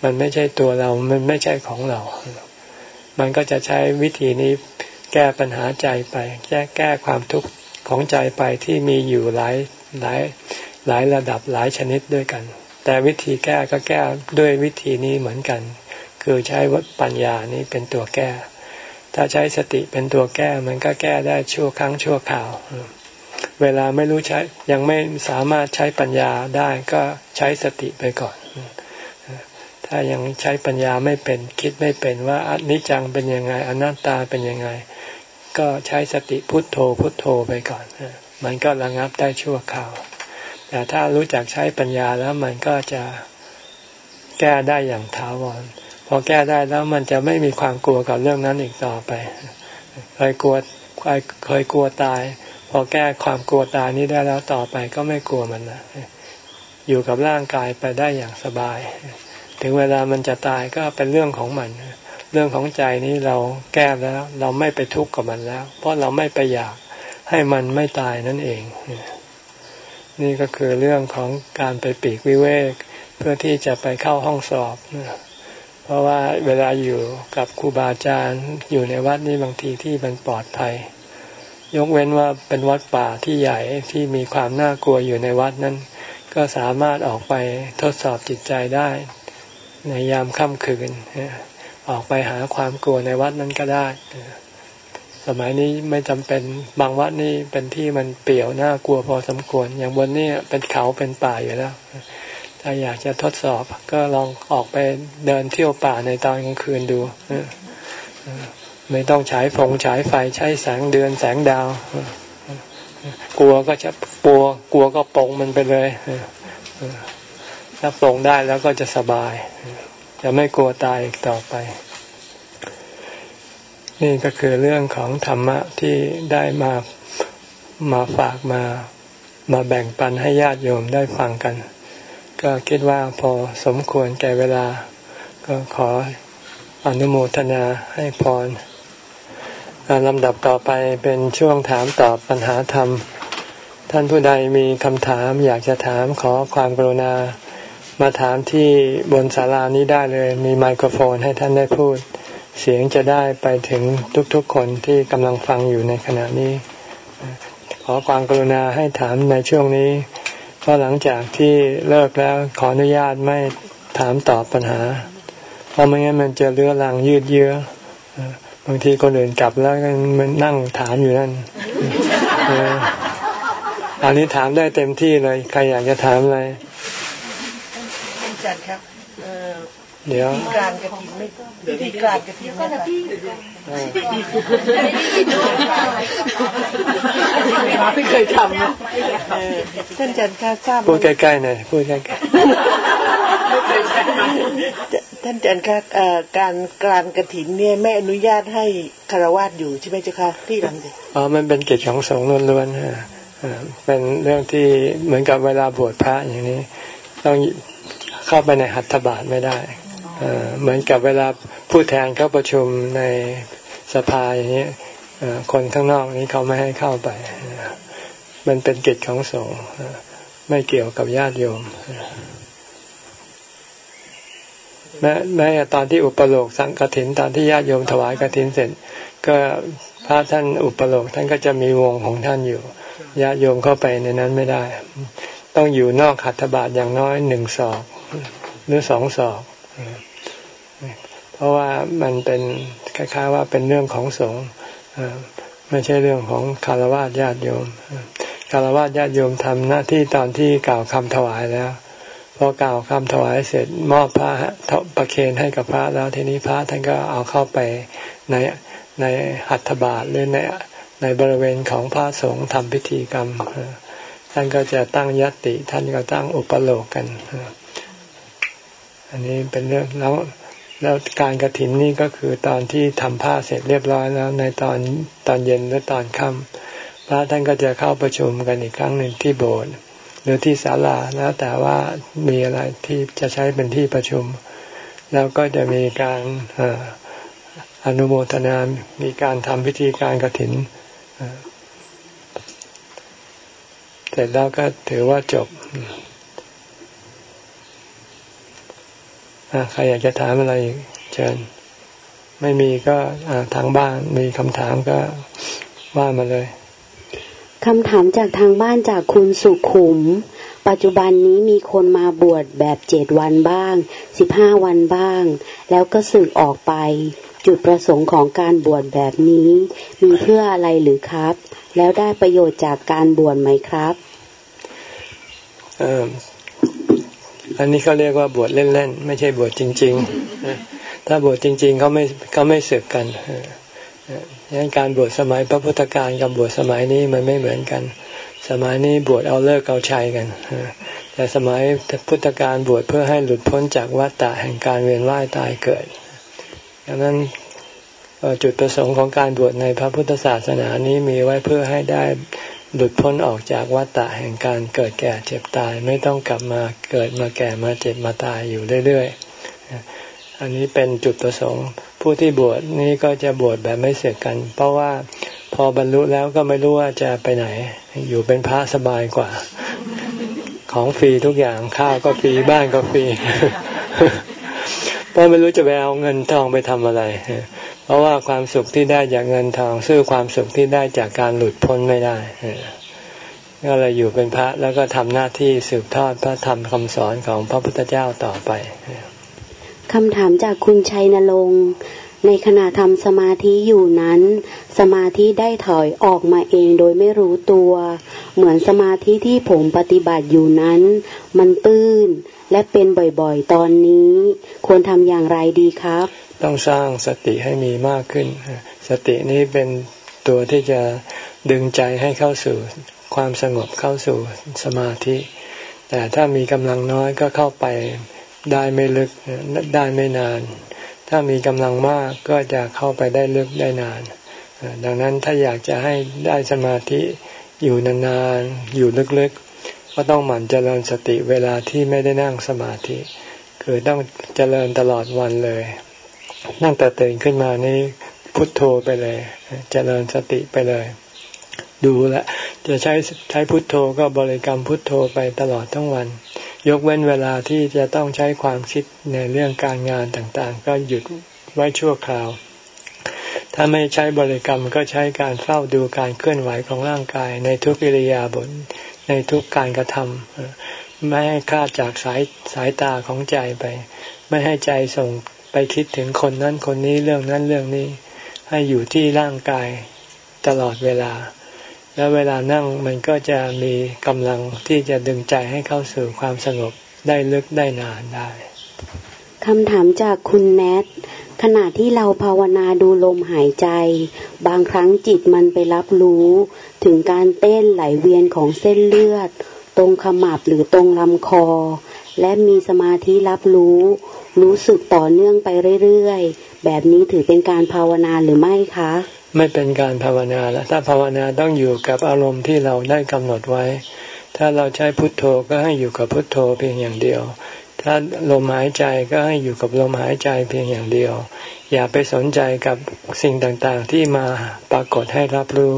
มันไม่ใช่ตัวเรา มันไม่ใช่ของเรา มันก็จะใช้วิธีนี้แก้ปัญหาใจไปแก้แก้ความทุกข์ของใจไปที่มีอยู่หลาย หลายหลายระดับหลายชนิดด้วยกัน แต่วิธีแก้ก็แก้ด้วยวิธีนี้เหมือนกัน คือใช้วัปัญญานี้เป็นตัวแก้ ถ้าใช้สติเป็นตัวแก้มันก็แก้ได้ชั่วครั้งชั่วคราว เวลาไม่รู้ใช้ยังไม่สามารถใช้ปัญญาได้ก็ใช้สติไปก่อน ถ้ายังใช้ปัญญาไม่เป็นคิดไม่เป็นว่าอนิจจังเป็นยังไงอนัตตาเป็นยังไง ก็ใช้สติพุทโธพุทโธไปก่อน มันก็ระงับได้ชั่วคราว แต่ถ้ารู้จักใช้ปัญญาแล้วมันก็จะแก้ได้อย่างถาวร พอแก้ได้แล้วมันจะไม่มีความกลัวกับเรื่องนั้นอีกต่อไปเคยกลัวเคยกลัวตาย พอแก้ความกลัวตายนี้ได้แล้วต่อไปก็ไม่กลัวมันนะอยู่กับร่างกายไปได้อย่างสบาย ถึงเวลามันจะตายก็เป็นเรื่องของมัน เรื่องของใจนี้เราแก้แล้ว เราไม่ไปทุกข์กับมันแล้ว เพราะเราไม่ไปอยาก ให้มันไม่ตายนั่นเอง นี่ก็คือเรื่องของการไปปีกวิเวก เพื่อที่จะไปเข้าห้องสอบ เพราะว่าเวลาอยู่กับครูบาอาจารย์อยู่ในวัดนี่บางทีที่มันปลอดภัย ยกเว้นว่าเป็นวัดป่าที่ใหญ่ที่มีความน่ากลัวอยู่ในวัดนั้น ก็สามารถออกไปทดสอบจิตใจได้ ในยามค่ำคืนออกไปหาความกลัวในวัดนั้นก็ได้ สมัยนี้ไม่จำเป็นบางวัดนี่เป็นที่มันเปี่ยวน่ากลัวพอสมควร อย่างบนนี่เป็นเขาเป็นป่าอยู่แล้ว ถ้าอยากจะทดสอบก็ลองออกไปเดินเที่ยวป่าในตอนกลางคืนดูไม่ต้องฉายฟงฉายไฟใช้แสงเดือนแสงดาว กลัวก็จะกลัวกลัวก็ปงมันไปเลยถ้าปงได้แล้วก็จะสบาย จะไม่กลัวตายอีกต่อไป นี่ก็คือเรื่องของธรรมะที่ได้มามาฝากมา มาแบ่งปันให้ญาติโยมได้ฟังกัน ก็คิดว่าพอสมควรแก่เวลา ก็ขออนุโมทนาให้พรลำดับต่อไปเป็นช่วงถามตอบปัญหาธรรม ท่านผู้ใดมีคำถามอยากจะถามขอความกรุณา มาถามที่บนศาลานี้ได้เลย มีไมโครโฟนให้ท่านได้พูด เสียงจะได้ไปถึงทุกๆคนที่กำลังฟังอยู่ในขณะนี้ ขอความกรุณาให้ถามในช่วงนี้เพราะหลังจากที่เลิกแล้วขออนุญาตไม่ถามตอบปัญหา เพราะไม่งั้นมันจะเลื้อรังยืดเยื้อบางทีคนอื่นกลับแล้วมันนั่งถามอยู่นั่นอันนี้ถามได้เต็มที่เลย ใครอยากจะถามอะไรอาจารย์ครับ เดี๋ยวการกระถิ่นไม่ดีการกระถิ่นไม่ไม่เคยทำนะท่านอาจารย์คะทราบพูดใกล้ๆหน่อยพูดใกล้ๆท่านอาจารย์คะการการกระถิ่นเนี่ยไม่อนุญาตให้คารวะอยู่ใช่ไหมเจ้าคะที่ลำเดอ๋อมันเป็นกิจของสงฆ์ล้วนๆฮะเป็นเรื่องที่เหมือนกับเวลาบวชพระอย่างนี้ ต้องเข้าไปในหัตถบาทไม่ได้ เหมือนกับเวลาผู้แทนเข้าประชุมในสภาอย่างนี้คนข้างนอกนี้เขาไม่ให้เข้าไป มันเป็นกิจของสงฆ์ไม่เกี่ยวกับญาติโยมแม้แม้ตอนที่อุปโลกสังกถินตอนที่ญาติโยมถวายกถินเสร็จ ก็พระท่านอุปโลกท่านก็จะมีวงของท่านอยู่ญาติโยมเข้าไปในนั้นไม่ได้ ต้องอยู่นอกขัตบาทอย่างน้อยหนึ่งศอก หรือสองศอก ราะว่ามันเป็นคล้ายๆว่าเป็นเรื่องของสงฆ์ไม่ใช่เรื่องของคารวะญาติโยมคารวะญาติโยมทำหน้าที่ตอนที่กล่าวคำถวายแล้วพอกล่าวคำถวายเสร็จมอบพระประเคนให้กับพระแล้วทีนี้พระท่านก็เอาเข้าไปในในหัตถบาทหรือในในบริเวณของพระสงฆ์ทำพิธีกรรมท่านก็จะตั้งยติท่านก็ตั้งอุปโลกกัน อันนี้เป็นเรื่องแล้ว แล้วการกระถินนี่ก็คือตอนที่ทำผ้าเสร็จเรียบร้อยแล้ว ในตอนตอนเย็นหรือตอนค่ำพระท่านก็จะเข้าประชุมกันอีกครั้งหนึ่งที่โบสถ์หรือที่ศาลาแล้วแต่ว่ามีอะไรที่จะใช้เป็นที่ประชุม แล้วก็จะมีการอนุโมทนา มีการทำพิธีการกระถิน เสร็จแล้วก็ถือว่าจบ ใครอยากจะถามอะไรอีกเชิญ ไม่มีก็ทางบ้านมีคำถามก็ว่ามาเลยคำถามจากทางบ้านจากคุณสุขุม ปัจจุบันนี้มีคนมาบวชแบบเจ็ดวันบ้างสิบห้าวันบ้าง แล้วก็สึกออกไป จุดประสงค์ของการบวชแบบนี้ มีเพื่ออะไรหรือครับ แล้วได้ประโยชน์จากการบวชไหมครับ อันนี้เขาเรียกว่าบวชเล่นๆไม่ใช่บวชจริง ๆ ถ้าบวชจริง ๆเขาไม่เขาไม่สึกกันงั้นการบวชสมัยพระพุทธการกับบวชสมัยนี้มันไม่เหมือนกัน สมัยนี้บวชเอาเลิกเอาชัยกันแต่สมัยพุทธการบวชเพื่อให้หลุดพ้นจากวัฏฏะแห่งการเวียนว่ายตายเกิดดังนั้นจุดประสงค์ของการบวชในพระพุทธศาสนานี้มีไว้เพื่อให้ได้ หลุดพ้นออกจากวัฏฏะแห่งการเกิดแก่เจ็บตาย ไม่ต้องกลับมาเกิดมาแก่มาเจ็บมาตายอยู่เรื่อยๆ อันนี้เป็นจุดประสงค์ผู้ที่บวชนี่ก็จะบวชแบบไม่เสียกัน เพราะว่าพอบรรลุแล้วก็ไม่รู้ว่าจะไปไหน อยู่เป็นพระสบายกว่า ของฟรีทุกอย่างข้าวก็ฟรีบ้านก็ฟรีเพราะไม่รู้จะไปเอาเงินทองไปทำอะไร ราะว่าความสุขที่ได้จากเงินทองซื้อความสุขที่ได้จากการหลุดพ้นไม่ได้ก็เลยอยู่เป็นพระแล้วก็ทำหน้าที่สืบทอดพระธรรมคำสอนของพระพุทธเจ้าต่อไปคำถามจากคุณชัยนรงค์ในขณะทำสมาธิอยู่นั้น สมาธิได้ถอยออกมาเองโดยไม่รู้ตัว เหมือนสมาธิที่ผมปฏิบัติอยู่นั้น มันตื้นและเป็นบ่อยๆ ตอนนี้ ควรทำอย่างไรดีครับ ต้องสร้างสติให้มีมากขึ้น สตินี้เป็นตัวที่จะดึงใจให้เข้าสู่ความสงบเข้าสู่สมาธิ แต่ถ้ามีกำลังน้อยก็เข้าไปได้ไม่ลึกได้ไม่นาน ถ้ามีกำลังมากก็จะเข้าไปได้ลึกได้นาน ดังนั้นถ้าอยากจะให้ได้สมาธิอยู่นานๆอยู่ลึกๆ ก็ต้องหมั่นเจริญสติเวลาที่ไม่ได้นั่งสมาธิ คือต้องเจริญตลอดวันเลย นั่งแต่ตื่นขึ้นมานี่พุทโธไปเลยเจริญสติไปเลย ดูแลจะใช้ใช้พุทโธก็บริกรรมพุทโธไปตลอดทั้งวัน ยกเว้นเวลาที่จะต้องใช้ความคิดในเรื่องการงานต่างๆ ก็หยุดไว้ชั่วคราว ถ้าไม่ใช้บริกรรมก็ใช้การเฝ้าดูการเคลื่อนไหวของร่างกาย ในทุกอิริยาบทในทุกการกระทำไม่ให้คลาดจากสายสายตาของใจไป ไม่ให้ใจส่ง ไปคิดถึงคนนั้นคนนี้เรื่องนั้นเรื่องนี้ ให้อยู่ที่ร่างกายตลอดเวลา แล้วเวลานั่งมันก็จะมีกำลังที่จะดึงใจให้เข้าสู่ความสงบได้ลึกได้นานได้คำถามจากคุณแนทขณะที่เราภาวนาดูลมหายใจ บางครั้งจิตมันไปรับรู้ ถึงการเต้นไหลเวียนของเส้นเลือด ตรงขมับหรือตรงลำคอ และมีสมาธิรับรู้ รู้สึกต่อเนื่องไปเรื่อยๆ แบบนี้ถือเป็นการภาวนาหรือไม่คะ ไม่เป็นการภาวนาแล้ว ถ้าภาวนาต้องอยู่กับอารมณ์ที่เราได้กำหนดไว้ ถ้าเราใช้พุทโธก็ให้อยู่กับพุทโธเพียงอย่างเดียว ถ้าลมหายใจก็ให้อยู่กับลมหายใจเพียงอย่างเดียว อย่าไปสนใจกับสิ่งต่างๆ ที่มาปรากฏให้รับรู้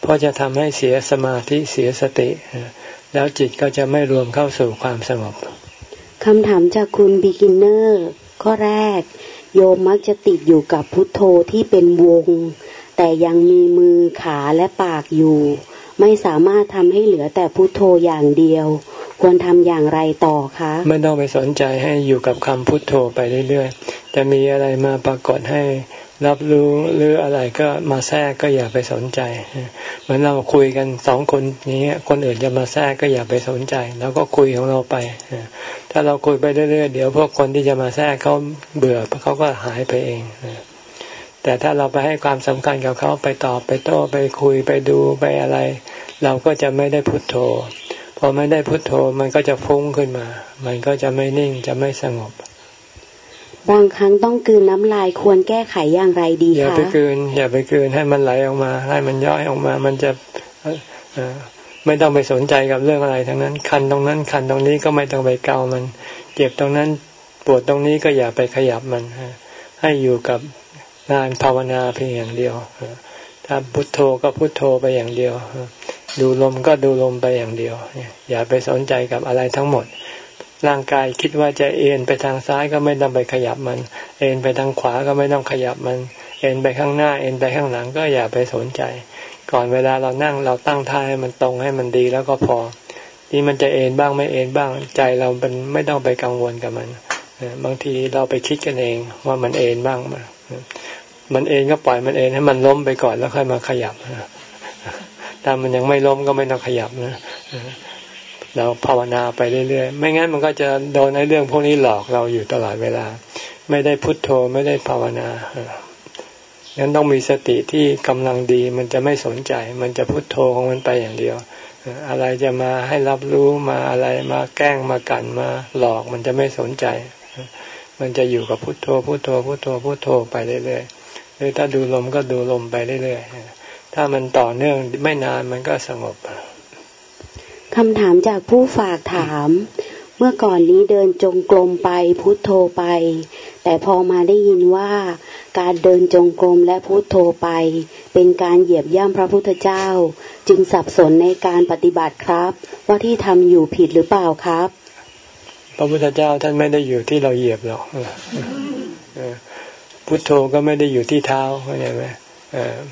เพราะจะทำให้เสียสมาธิเสียสติ แล้วจิตก็จะไม่รวมเข้าสู่ความสงบ คำถามจากคุณบิกินเนอร์ข้อแรก โยมมักจะติดอยู่กับพุทโธที่เป็นวง แต่ยังมีมือขาและปากอยู่ ไม่สามารถทำให้เหลือแต่พุทโธอย่างเดียว ควรทำอย่างไรต่อคะไม่ต้องไปสนใจให้อยู่กับคำพุทโธไปเรื่อยๆจะมีอะไรมาปรากฏให้ รับรู้หรืออะไรก็มาแทรกก็อย่าไปสนใจ เหมือนเราคุยกันสองคนนี้คนอื่นจะมาแทรกก็อย่าไปสนใจ แล้วก็คุยของเราไป ถ้าเราคุยไปเรื่อยๆเดี๋ยวพวกคนที่จะมาแทรกเขาเบื่อเขาก็หายไปเองแต่ถ้าเราไปให้ความสำคัญกับเขาไปตอบไปโต้ไปคุยไปดูไปอะไร เราก็จะไม่ได้พุโทโธพอไม่ได้พุโทโธมันก็จะฟุ้งขึ้นมา มันก็จะไม่นิ่งจะไม่สงบ บางครั้งต้องกืนน้ำลายควรแก้ไขอย่างไรดีคะอย่าไปกืน อย่าไปกืนให้มันไหลออกมา ให้มันย่อยออกมา มันจะไม่ต้องไปสนใจกับเรื่องอะไรทั้งนั้น คันตรงนั้น คันตรงนี้ก็ไม่ต้องไปเกามัน เจ็บตรงนั้นปวดตรงนี้ก็อย่าไปขยับมัน ให้อยู่กับงานภาวนาเพียงอย่างเดียวถ้าพุทโธก็พุทโธไปอย่างเดียว ดูลมก็ดูลมไปอย่างเดียว อย่าไปสนใจกับอะไรทั้งหมด ร่างกายคิดว่าจะเอ็นไปทางซ้ายก็ไม่ต้องไปขยับมัน เอ็นไปทางขวาก็ไม่ต้องขยับมัน เอ็นไปข้างหน้า เอ็นไปข้างหลังก็อย่าไปสนใจ ก่อนเวลาเรานั่งเราตั้งท่าให้มันตรงให้มันดีแล้วก็พอ ที่มันจะเอ็นบ้างไม่เอ็นบ้างใจเราเป็นไม่ต้องไปกังวลกับมันบางทีเราไปคิดกันเองว่ามันเอ็นบ้างมามันเอ็นก็ปล่อยมันเอ็นให้มันล้มไปก่อนแล้วค่อยมาขยับถ้ามันยังไม่ล้มก็ไม่ต้องขยับนะ เราภาวนาไปเรื่อยๆ ไม่งั้นมันก็จะโดนในเรื่องพวกนี้หลอกเราอยู่ตลอดเวลา ไม่ได้พุทโธไม่ได้ภาวนางั้นต้องมีสติที่กำลังดีมันจะไม่สนใจ มันจะพุทโธของมันไปอย่างเดียว อะไรจะมาให้รับรู้มาอะไรมาแกล้งมากันมาหลอกมันจะไม่สนใจ มันจะอยู่กับพุทโธพุทโธพุทโธพุทโธไปเรื่อยๆหรือถ้าดูลมก็ดูลมไปเรื่อยๆถ้ามันต่อเนื่องไม่นานมันก็สงบ คำถามจากผู้ฝากถาม เมื่อก่อนนี้เดินจงกรมไปพุทโธไป แต่พอมาได้ยินว่า การเดินจงกรมและพุทโธไป เป็นการเหยียบย่ำพระพุทธเจ้า จึงสับสนในการปฏิบัติครับ ว่าที่ทำอยู่ผิดหรือเปล่าครับ พระพุทธเจ้าท่านไม่ได้อยู่ที่เราเหยียบหรอกพุทโธก็ไม่ได้อยู่ที่เท้าเข้าใจไหม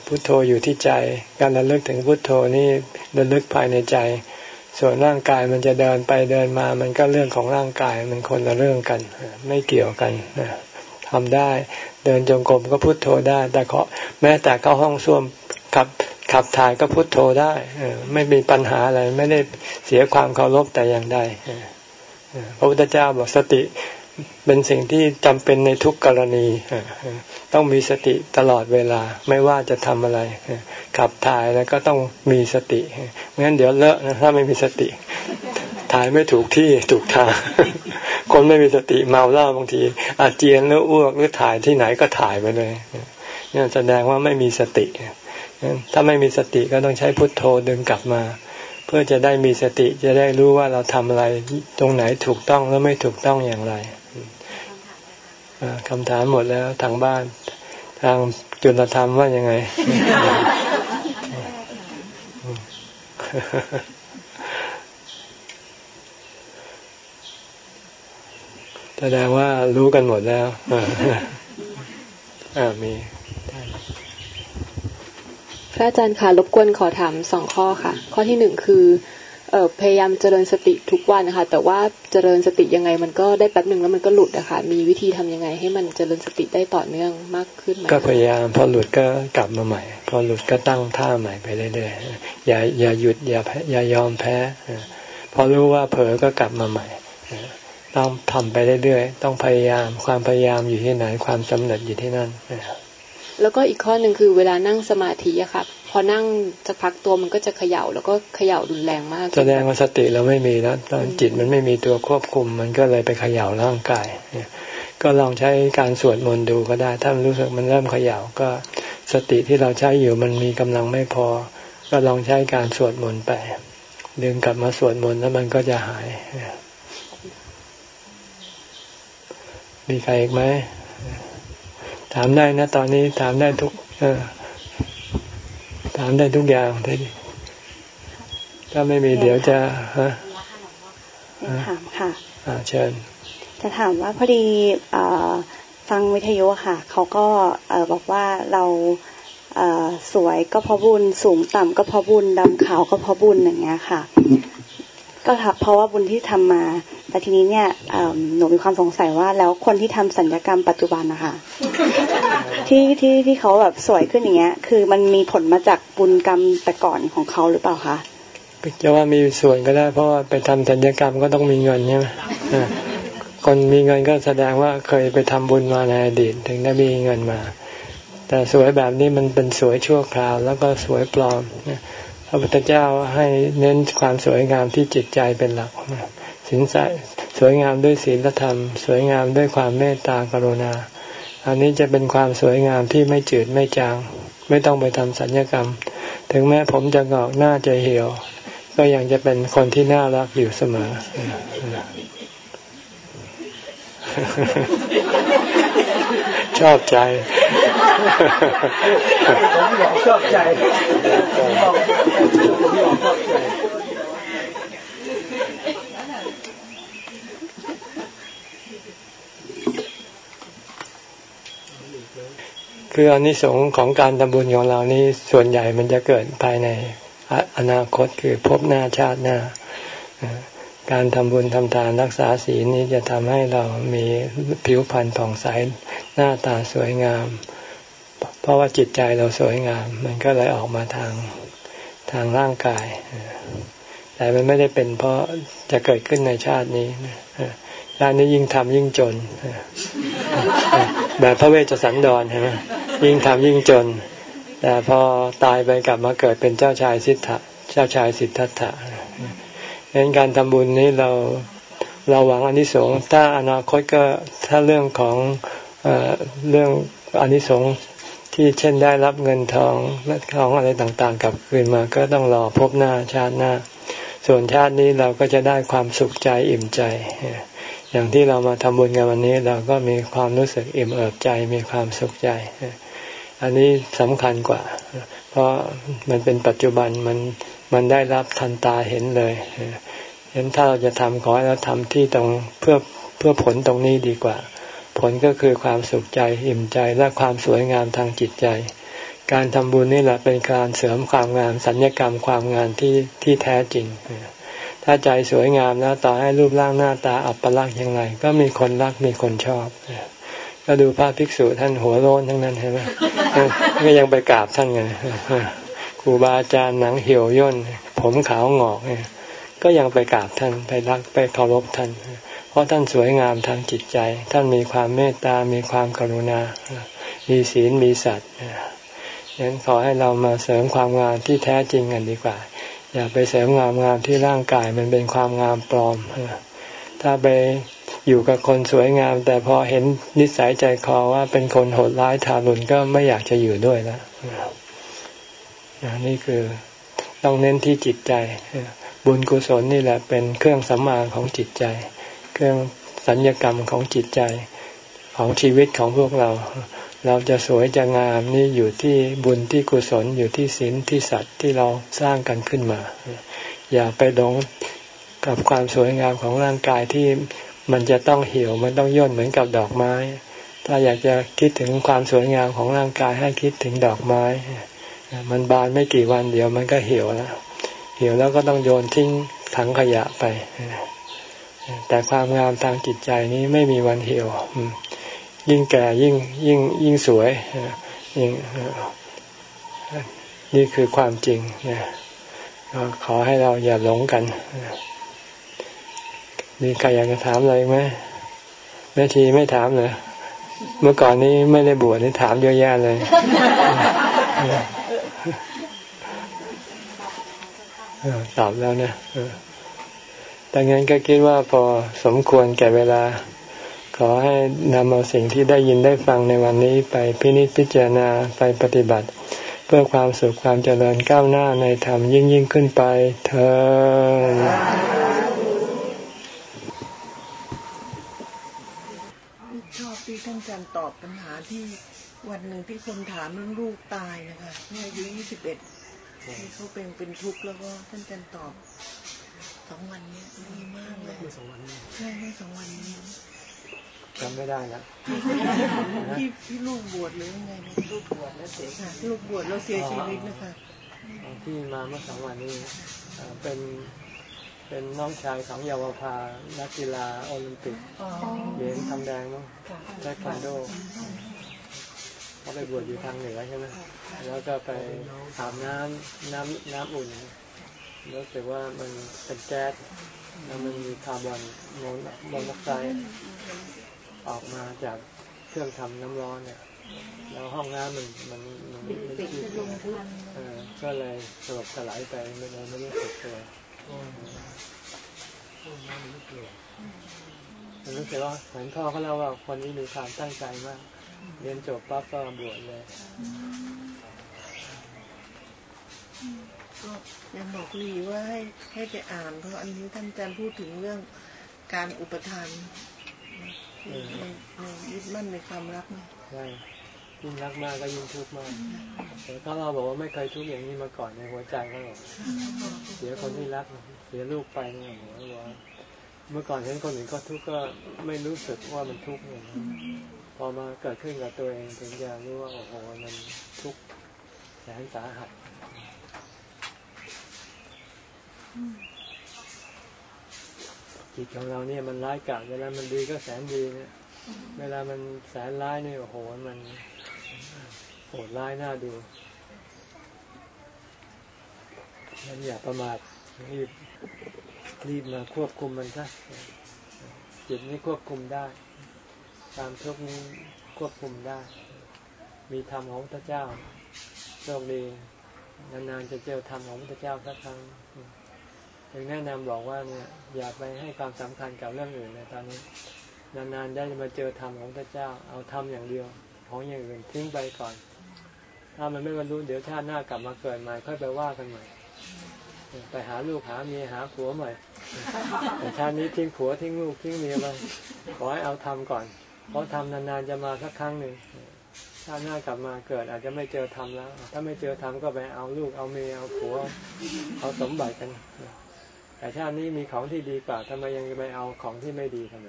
พุทโธอยู่ที่ใจ การระลึกถึงพุทโธนี่ระลึกภายในใจ ส่วนร่างกายมันจะเดินไปเดินมา มันก็เรื่องของร่างกายมันคนละเรื่องกัน ไม่เกี่ยวกันทำได้ เดินจงกรมก็พุโทโธได้ แต่เขาแม้แต่เข้าห้องส้วมขับขับถ่ายก็พุโทโธได้ไม่มีปัญหาอะไร ไม่ได้เสียความเคารพแต่อย่างใดพระพุทธเจ้าบอกสติ เป็นสิ่งที่จำเป็นในทุกกรณี ต้องมีสติตลอดเวลาไม่ว่าจะทำอะไรขับถ่ายแล้วก็ต้องมีสติไม่งั้นเดี๋ยวเลอะนะถ้าไม่มีสติ ถ่ายไม่ถูกที่ถูกทางคนไม่มีสติเมาเหล้าบางที อาเจียนหรืออ้วกหรือถ่ายที่ไหนก็ถ่ายไปเลยนี่แสดงว่าไม่มีสติถ้าไม่มีสติก็ต้องใช้พุทโธดึงกลับมา เพื่อจะได้มีสติจะได้รู้ว่าเราทำอะไร ตรงไหนถูกต้องแล้วไม่ถูกต้องอย่างไร คำถามหมดแล้วทางบ้าน ทางจุลธรรมว่ายังไง แสดงว่ารู้กันหมดแล้วอ่ามีพระอาจารย์ค่ะรบกวนขอถามสองข้อค่ะ ข้อที่หนึ่งคือเออ พยายามเจริญสติทุกวันนะคะแต่ว่าเจริญสติยังไงมันก็ได้แป๊บหนึ่งแล้วมันก็หลุดนะคะมีวิธีทำยังไง ให้มันเจริญสติได้ต่อเนื่องมากขึ้นไหมก็พยายามพอหลุดก็กลับมาใหม่ พอหลุดก็ตั้งท่าใหม่ไปเรื่อยๆอย่าอย่าหยุดอย่าอย่ายอมแพ้พอรู้ว่าเผลอก็กลับมาใหม่ต้องทำไปเรื่อยๆ ต้องพยายาม ความพยายามอยู่ที่ไหน ความสำเร็จอยู่ที่นั่น แล้วก็อีกข้อหนึ่งคือเวลานั่งสมาธิอะค่ะ พอนั่งจะพักตัวมันก็จะเขย่าแล้วก็เขย่ารุนแรงมาก แสดงว่าสติเราไม่มีแล้วตอนจิตมันไม่มีตัวควบคุม มันก็เลยไปเขย่าร่างกายก็ลองใช้การสวดมนต์ดูก็ได้ ถ้ามันรู้สึกมันเริ่มเขย่าก็สติที่เราใช้อยู่มันมีกำลังไม่พอ ก็ลองใช้การสวดมนต์ไปดึงกลับมาสวดมนต์แล้วมันก็จะหาย มีใครอีกไหมถามได้นะ ตอนนี้ถามได้ทุก เออ ถามได้ทุกอย่างได้ถ้าไม่มีเดี๋ยวจะฮะถามค่ะอ่าเชิญ จะถามว่าพอดีฟังวิทยุค่ะ เขาก็บอกว่าเราสวยก็เพราะบุญ สูงต่ำก็เพราะบุญดำขาวก็เพราะบุญอย่างเงี้ยค่ะ ก็เพราะว่าบุญที่ทำมา แต่ทีนี้เนี่ยหนูมีความสงสัยว่าแล้วคนที่ทำสัญญกรรมปัจจุบันนะคะที่ที่ที่เขาแบบสวยขึ้นอย่างเงี้ย คือมันมีผลมาจากบุญกรรมแต่ก่อนของเขาหรือเปล่าคะจะว่ามีส่วนก็ได้ เพราะว่าไปทำสัญญกรรมก็ต้องมีเงินใช่ไหมคนมีเงินก็แสดงว่าเคยไปทำบุญมาในอดีตถึงได้มีเงินมา แต่สวยแบบนี้มันเป็นสวยชั่วคราว แล้วก็สวยปลอมพระพุทธเจ้าให้เน้นความสวยงามที่จิตใจเป็นหลัก สินใสสวยงามด้วยศีลธรรม สวยงามด้วยความเมตตากรุณา อันนี้จะเป็นความสวยงามที่ไม่จืดไม่จาง ไม่ต้องไปทำสัญญกรรม ถึงแม้ผมจะงอกหน้าจะเหี่ยว ก็ยังจะเป็นคนที่น่ารักอยู่เสมอชอบใจผมบอกชอบใจผมบอกผมบอกชอบใจ คืออนนิสงส์ของการทำบุญของเรานี่ส่วนใหญ่มันจะเกิดภายในอนาคตคือพบหน้าชาติหน้า การทำบุญทำทานรักษาศีลนี้จะทำให้เรามีผิวพรรณผ่องใสหน้าตาสวยงาม เพราะว่าจิตใจเราสวยงาม มันก็เลยออกมาทางทางร่างกาย แต่มันไม่ได้เป็นเพราะจะเกิดขึ้นในชาตินี้ชาตินี้ยิ่งทำยิ่งจน แบบพระเวชสันดรใช่ไหม ยิ่งทำยิ่งจน แต่พอตายไปกลับมาเกิดเป็นเจ้าชายสิทธะเจ้าชายสิทธัตถะดังนั้นการทำบุญนี้เราเราหวังอนิสงส์ถ้าอนาคตก็ถ้าเรื่องของเอเรื่องอนิสงส์ที่เช่นได้รับเงินทองและของอะไรต่างๆกลับคืนมาก็ต้องรอพบหน้าชาติหน้า ส่วนชาตินี้เราก็จะได้ความสุขใจอิ่มใจ อย่างที่เรามาทำบุญกันวันนี้เราก็มีความรู้สึกอิ่มเอิบใจมีความสุขใจ อันนี้สำคัญกว่า เพราะมันเป็นปัจจุบันมันมันได้รับทันตาเห็นเลยเห็นถ้าเราจะทำขอให้เราทำที่ตรงเพื่อเพื่อผลตรงนี้ดีกว่า ผลก็คือความสุขใจอิ่มใจและความสวยงามทางจิตใจ การทำบุญนี่แหละเป็นการเสริมความงามสัญญกรรมความงามที่ที่แท้จริง ถ้าใจสวยงามแล้วต่อให้รูปร่างหน้าตาอัปลักษณ์อย่างไร ก็มีคนรักมีคนชอบ ก็ดูพระภิกษุท่านหัวโล้นทั้งนั้นใช่ไหมก็ยังไปกราบท่านไงครูบาอาจารย์หนังเหี่ยวย่น ผมขาวงอกเนี่ยก็ยังไปกราบท่านไปรักไปเคารพท่าน เพราะท่านสวยงามทางจิตใจ ท่านมีความเมตตา มีความกรุณา มีศีล มีสัตว์ฉะนั้นขอให้เรามาเสริมความงามที่แท้จริงกันดีกว่า อย่าไปเสริมงามงามที่ร่างกายมันเป็นความงามปลอม ถ้าไป อยู่กับคนสวยงาม แต่พอเห็นนิสัยใจคอว่าเป็นคนโหดร้ายทารุณก็ไม่อยากจะอยู่ด้วยแล้วนี่คือต้องเน้นที่จิตใจ บุญกุศลนี่แหละเป็นเครื่องสำอางของจิตใจ เครื่องสัญญกรรมของจิตใจของชีวิตของพวกเรา เราจะสวยจะงามนี่อยู่ที่บุญที่กุศลอยู่ที่ศีลที่สัตว์ที่เราสร้างกันขึ้นมา อย่าไปหลงกับความสวยงามของร่างกายที่ มันจะต้องเหี่ยวมันต้องย่นเหมือนกับดอกไม้ ถ้าอยากจะคิดถึงความสวยงามของร่างกายให้คิดถึงดอกไม้ มันบานไม่กี่วันเดียวมันก็เหี่ยวแล้วเหี่ยวแล้วก็ต้องโยนทิ้งถังขยะไป แต่ความงามทางจิตใจนี้ไม่มีวันเหี่ยว ยิ่งแก่ยิ่งยิ่งยิ่งสวยยิ่งนี่คือความจริงนะขอให้เราอย่าหลงกัน มีใครอยากจะถามอะไรไหมแม่ชีไม่ถามเลยเมื่อก่อนนี้ไม่ได้บวชนี่ถามเยอะแยะเลยตอบแล้วนะแต่งั้นก็คิดว่าพอสมควรแก่เวลา ขอให้นำเอาสิ่งที่ได้ยินได้ฟังในวันนี้ไปพินิจพิจารณาไปปฏิบัติ เพื่อความสุขความเจริญก้าวหน้าในธรรมยิ่งยิ่งขึ้นไปเธอชอบที่ท่านอาจารย์ ตอบปัญหาที่วันหนึ่งที่คนถามเรื่องลูกตายนะคะเมื่ออายุยี่สิบเอ็ดที่เขาเป็นเป็นทุกข์แล้วก็ท่านอาจารย์ตอบสองวันนี้ดีมากเลยใช่ไม่สองวันนี้จำไม่ได้แล้วพี่พี่ลูกบวชหรือยังไงลูกบวชแล้วเสียค่ะลูกบวชแล้วเสียชีวิตนะคะที่มาเมื่อสองวันนี้เป็น เป็นน้องชายของเยาวภานักกีฬาโอลิมปิกเหรียญทำแดงเนาะแท็ควันโดเขาไปบวชอยู่ทางเหนือใช่ไหมแล้วก็ไปอาบน้ำน้ำน้ำอุ่นรู้สึกว่ามันเป็นแก๊สแล้วมันมีคาร์บอนโมนอกไซด์ออกมาจากเครื่องทำน้ำร้อนเนี่ย แล้วห้องน้ำมันมันมันไม่ชิดเออก็เลยสลบสลายไปไม่เลยไม่รู้สึกตัว มันรู้สึกว่าเหมือนพ่อเขาเล่าว่าคนนี้มีความตั้งใจมาก เรียนจบปั๊บก็บวชเลยก็ยังบอกลีว่าให้ให้ไปอ่านเพราะอันนี้ท่านอาจารย์พูดถึงเรื่องการอุปทานเออในในยึดมั่นในความรักนะใช่ยิ่งรักมากก็ยิ่งทุกข์มากแต่ถ้าเราบอกว่าไม่เคยทุกข์อย่างนี้มาก่อนในหัวใจก็บอกเสียคนที่รัก เสียลูกไปเนี่ยหัวร้อนเมื่อก่อนเห็นคนอื่นก็ทุกข์ก็ไม่รู้สึกว่ามันทุกข์อย่างนั้นพอมาเกิดขึ้นกับตัวเองถึงจะรู้ว่าโอ้โหมันทุกข์แสนสาหัสจิตของเราเนี่ยมันร้ายกาจเวลามันดีก็แสนดีเนี่ยเวลามันแสนร้ายเนี่ยโอ้โหมันโหดร้ายน่าดูนั้นอย่าประมาทรีบ รีบมาควบคุมมันซะจิตนี้ควบคุมได้ความทุกนี้ควบคุมได้ มีธรรมของพระเจ้าโชคดีนานๆจะเจอธรรมของพระเจ้าสักครั้งยังแนะนำบอกว่าเนี่ยอย่าไปให้ความสำคัญกับเรื่องอื่นในตอนนี้ นานๆได้มาเจอธรรมของพระเจ้า เอาธรรมอย่างเดียว ของอย่างอื่นทิ้งไปก่อน ถ้ามันไม่บรรลุเดี๋ยวชาติหน้ากลับมาเกิดใหม่ค่อยไปว่ากันใหม่ ไปหาลูกหาเมียหาผัวใหม่แต่ชาตินี้ทิ้งผัวทิ้งลูกทิ้งเมียไปขอให้เอาธรรมก่อน เพราะธรรมนานๆจะมาสักครั้งหนึ่งชาติหน้ากลับมาเกิดอาจจะไม่เจอธรรมแล้ว ถ้าไม่เจอธรรมก็ไปเอาลูกเอาเมียเอาผัว เอาสมบัติกันแต่ชาตินี้มีของที่ดีกว่าทำไมยังไปเอาของที่ไม่ดีทำไม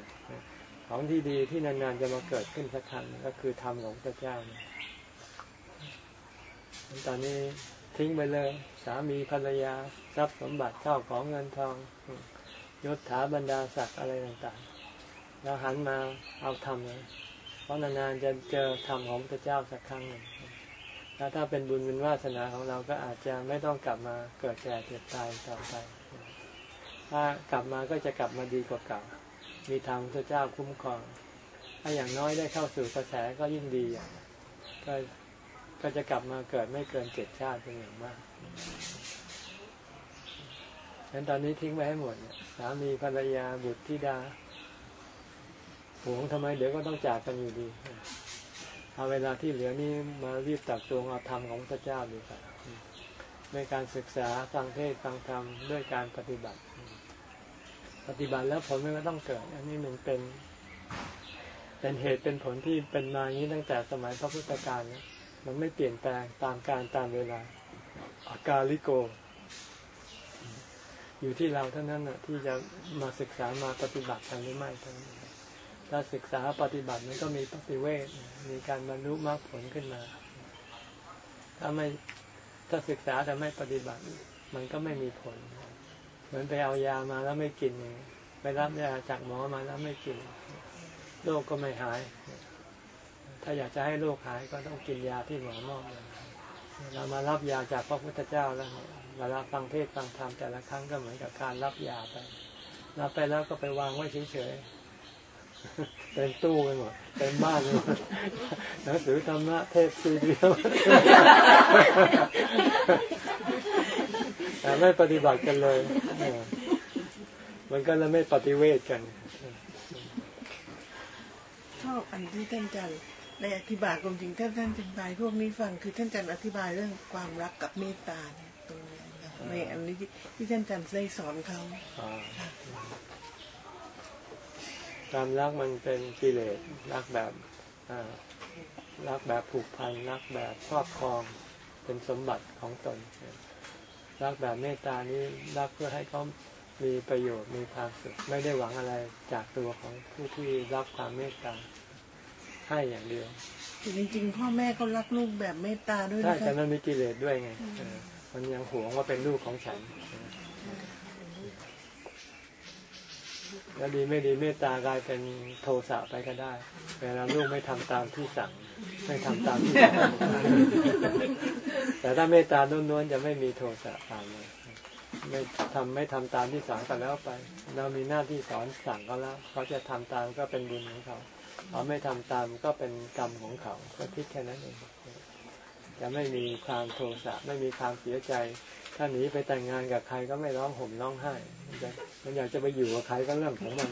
ของที่ดีที่นานๆจะมาเกิดขึ้นสักครั้งก็คือธรรมของพระเจ้าเนี่ยตอนนี้ทิ้งไปเลย สามีภรรยา ทรัพย์สมบัติเข้าของเงินทองยศถาบรรดาศักดิ์อะไรต่างๆ แล้วหันมาเอาธรรมเลยเพราะนานๆจะเจอธรรมของพระเจ้าสักครั้งหนึ่งแล้วถ้าเป็นบุญเป็นวาสนาของเราก็อาจจะไม่ต้องกลับมาเกิดแก่เจ็บตายต่อไป ถ้ากลับมาก็จะกลับมาดีกว่าเก่า มีทางพระเจ้าคุ้มครอง ถ้าอย่างน้อยได้เข้าสู่กระแสก็ยิ่งดีก็ก็จะกลับมาเกิดไม่เกินเจ็ดชาติเป็นอย่างมาก ฉะนั้นตอนนี้ทิ้งไปให้หมดสามีภรรยาบุตรธิดาหวงทำไมเดี๋ยวก็ต้องจากกันอยู่ดีเอาเวลาที่เหลือนี่มารีบตักตวงเอาธรรมของพระเจ้าดีกว่าในการศึกษาฟังเทศฟังธรรมด้วยการปฏิบัติ ปฏิบัติแล้วผลมันก็ต้องเกิด อันนี้มันเป็น เป็นเหตุเป็นผลที่เป็นมาอย่างนี้ตั้งแต่สมัยพระพุทธกาลนะมันไม่เปลี่ยนแปลงตามการตามเวลาอากาลิโก อยู่ที่เราเท่านั้นนะที่จะมาศึกษามาปฏิบัติกันหรือไม่เท่านั้นถ้าศึกษาปฏิบัติมันก็มีปฏิเวทมีการบรรลุมรรคผลขึ้นมา ถ้าไม่ถ้าศึกษาแต่ไม่ปฏิบัติ มันก็ไม่มีผล เหมือนไปเอายามาแล้วไม่กินไปรับยาจากหมอมาแล้วไม่กินโรคก็ไม่หาย ถ้าอยากจะให้โรคหายก็ต้องกินยาที่หมอมอบเรามารับยาจากพระพุทธเจ้าแล้ว เวลาฟังเทศฟังธรรมแต่ละครั้งก็เหมือนกับการรับยาไปรับไปแล้วก็ไปวางไว้เฉยๆเต็มตู้ไปหมดเต็มบ้านเลยหนังสือธรรมะเทศซีเดียวแต่ไม่ปฏิบัติกันเลย มันก็เลยไม่ปฏิเวทกันชอบอันที่ท่านจันในอธิบายความจริงท่านท่านอธิบายพวกนี้ฟังคือท่านจันอธิบายเรื่องความรักกับเมตตาเนี่ย ในอันนี้ที่ที่ท่านจันได้สอนเขาความรักมันเป็นกิเลสรักแบบรักแบบผูกพันรักแบบครอบครองเป็นสมบัติของตนรักแบบเมตตานี้รักเพื่อให้เขามีประโยชน์มีความสุขไม่ได้หวังอะไรจากตัวของผู้ที่รับความเมตตาให้อย่างเดียวจริงๆพ่อแม่เขารักลูกแบบเมตตาด้วยใช่นะแต่คะมันมีกิเลสด้วยไง มันยังหวงว่าเป็นลูกของฉันแล้วดีไม่ดีเมตตากลายเป็นโทสะไปก็ได้ เวลาลูกไม่ทำตามที่สั่ง ไม่ทำตามที่สั่งแต่ถ้าเมตตาล้วนๆจะไม่มีโทสะตามเลยไม่ทำไม่ทำตามที่สั่งก็แล้วไป เรามีหน้าที่สอนสั่งเขาแล้ว เขาจะทำตามก็เป็นบุญของเขา เขาไม่ทำตามก็เป็นกรรมของเขา ก็คิดแค่นั้นเอง จะไม่มีความโทสะไม่มีความเสียใจ ถ้าหนีไปแต่งงานกับใครก็ไม่ร้องห่มร้องไห้มันอยากจะไปอยู่กับใครก็เรื่องของมัน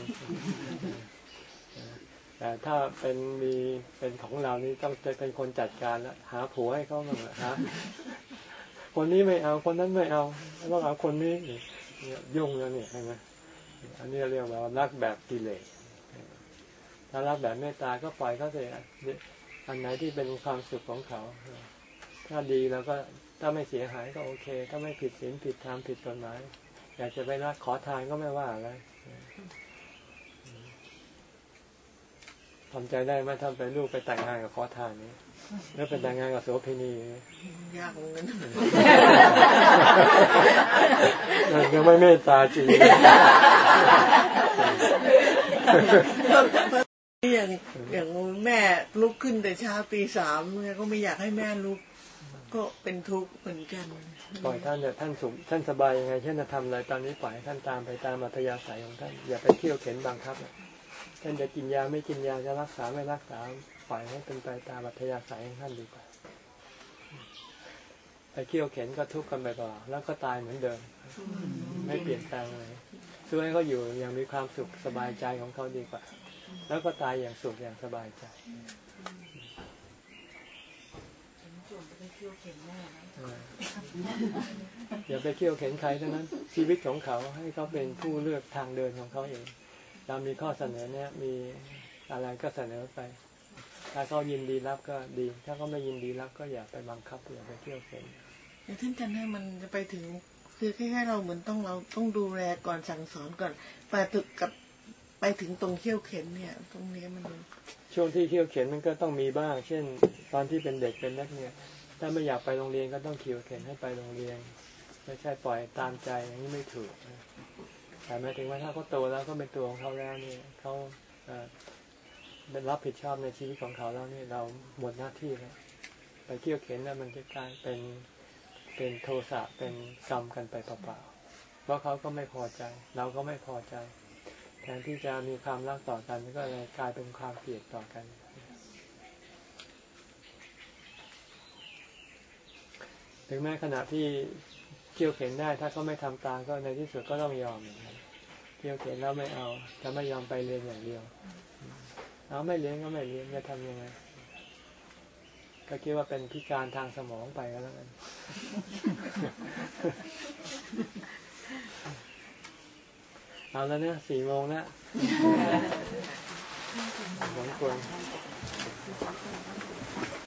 แต่ถ้าเป็นมีเป็นของเรานี่ต้องจะเป็นคนจัดการแล้วหาผัวให้เขาบ้างหาคนนี้ไม่เอาคนนั้นไม่เอาต้องเอาคนนี้ยุ่งแล้วเนี่ยใช่ไหมอันนี้เรียกว่ารักแบบกิเลสถ้ารับแบบเมตตาก็ปล่อยเขาเสียอันไหนที่เป็นความสุขของเขา ถ้าดีแล้วก็ถ้าไม่เสียหายก็โอเค ถ้าไม่ผิดศีลผิดธรรมผิดกฎหมาย อยากจะไปรักขอทานก็ไม่ว่าอะไรทำใจได้ไหมทำไปลูกไปแต่งงานกับขอทานนี้แล้วไปแต่งงานกับโสเภณียากเหมือนกันยังไม่เมตตาจริงอย่างอย่างแม่ลุกขึ้นแต่เช้าตีสามแม่ก็ไม่อยากให้แม่ลุก ก็เป็นทุกข์เหมือนกันปล่อยท่านเดี๋ยท่านสุขท่านสบายยังไงเช่นจะทำอะไรตอนนี้ปล่อยให้ท่านตามไปตามอัธยาศัยของท่านอย่าไปเที่ยวเข็นบังคับนะท่านจะกินยาไม่กินยาจะรักษาไม่รักษาปล่อยให้เป็นไปตามอัธยาศัยของท่านดีกว่าไปเที่ยวเข็นก็ทุกข์กันไปต่อแล้วก็ตายเหมือนเดิม ไม่เปลี่ยนแปลงเลยช่วยให้เขาอยู่อย่างมีความสุขสบายใจของเขาดีกว่า แล้วก็ตายอย่างสุขอย่างสบายใจ อย่าไปเที่ยวเข็นใครทั้งนั้น ชีวิตของเขาให้เขาเป็นผู้เลือกทางเดินของเขาเองเรามีข้อเสนอเนี่ยมีอะไรก็เสนอไป ถ้าเขายินดีรับก็ดี ถ้าเขาไม่ยินดีรับก็อย่าไปบังคับอย่าไปเที่ยวเข็นแต่ท่านจันให้มันจะไปถึงคือแค่ๆเราเหมือนต้องเราต้องดูแลก่อนสั่งสอนก่อนไปถึงกับไปถึงตรงเที่ยวเข็นเนี่ย ตรงนี้มันช่วงที่เที่ยวเข็นมันก็ต้องมีบ้าง เช่น ตอนที่เป็นเด็กเป็นนักเนี่ย ถ้าไม่อยากไปโรงเรียนก็ต้องขี่ยวเข็นให้ไปโรงเรียน ไม่ใช่ปล่อยตามใจอย่างนี้ไม่ถูกแต่หมายถึงว่าถ้าเขาโตแล้วก็เป็นตัวของเขาแล้วเนี่ยเขาเอ่อเป็นรับผิดชอบในชีวิตของเขาแล้วเนี่ยเราหมดหน้าที่แล้วไปเที่ยวเข็นแล้วมันจะกลายเป็นเป็นโทสะเป็นกรรมกันไปเปล่าๆเพราะเขาก็ไม่พอใจ เราก็ไม่พอใจแทนที่จะมีความรักต่อกันก็เลยกลายเป็นความเกลียดต่อกัน ถึงแม้ขณะที่เที่ยวเข็นได้ ถ้าเขาไม่ทำตามก็ในที่สุดก็ต้องยอมเหมือนกันเที่ยวเข็นแล้วไม่เอาจะไม่ยอมไปเรียนอย่างเดียว เอาไม่เรียนก็ไม่เรียนจะทำยังไงก็คิดว่าเป็นพิการทางสมองไปก็แล้วกันเอาแล้วเนี่ยสี่โมงแล้วสมควร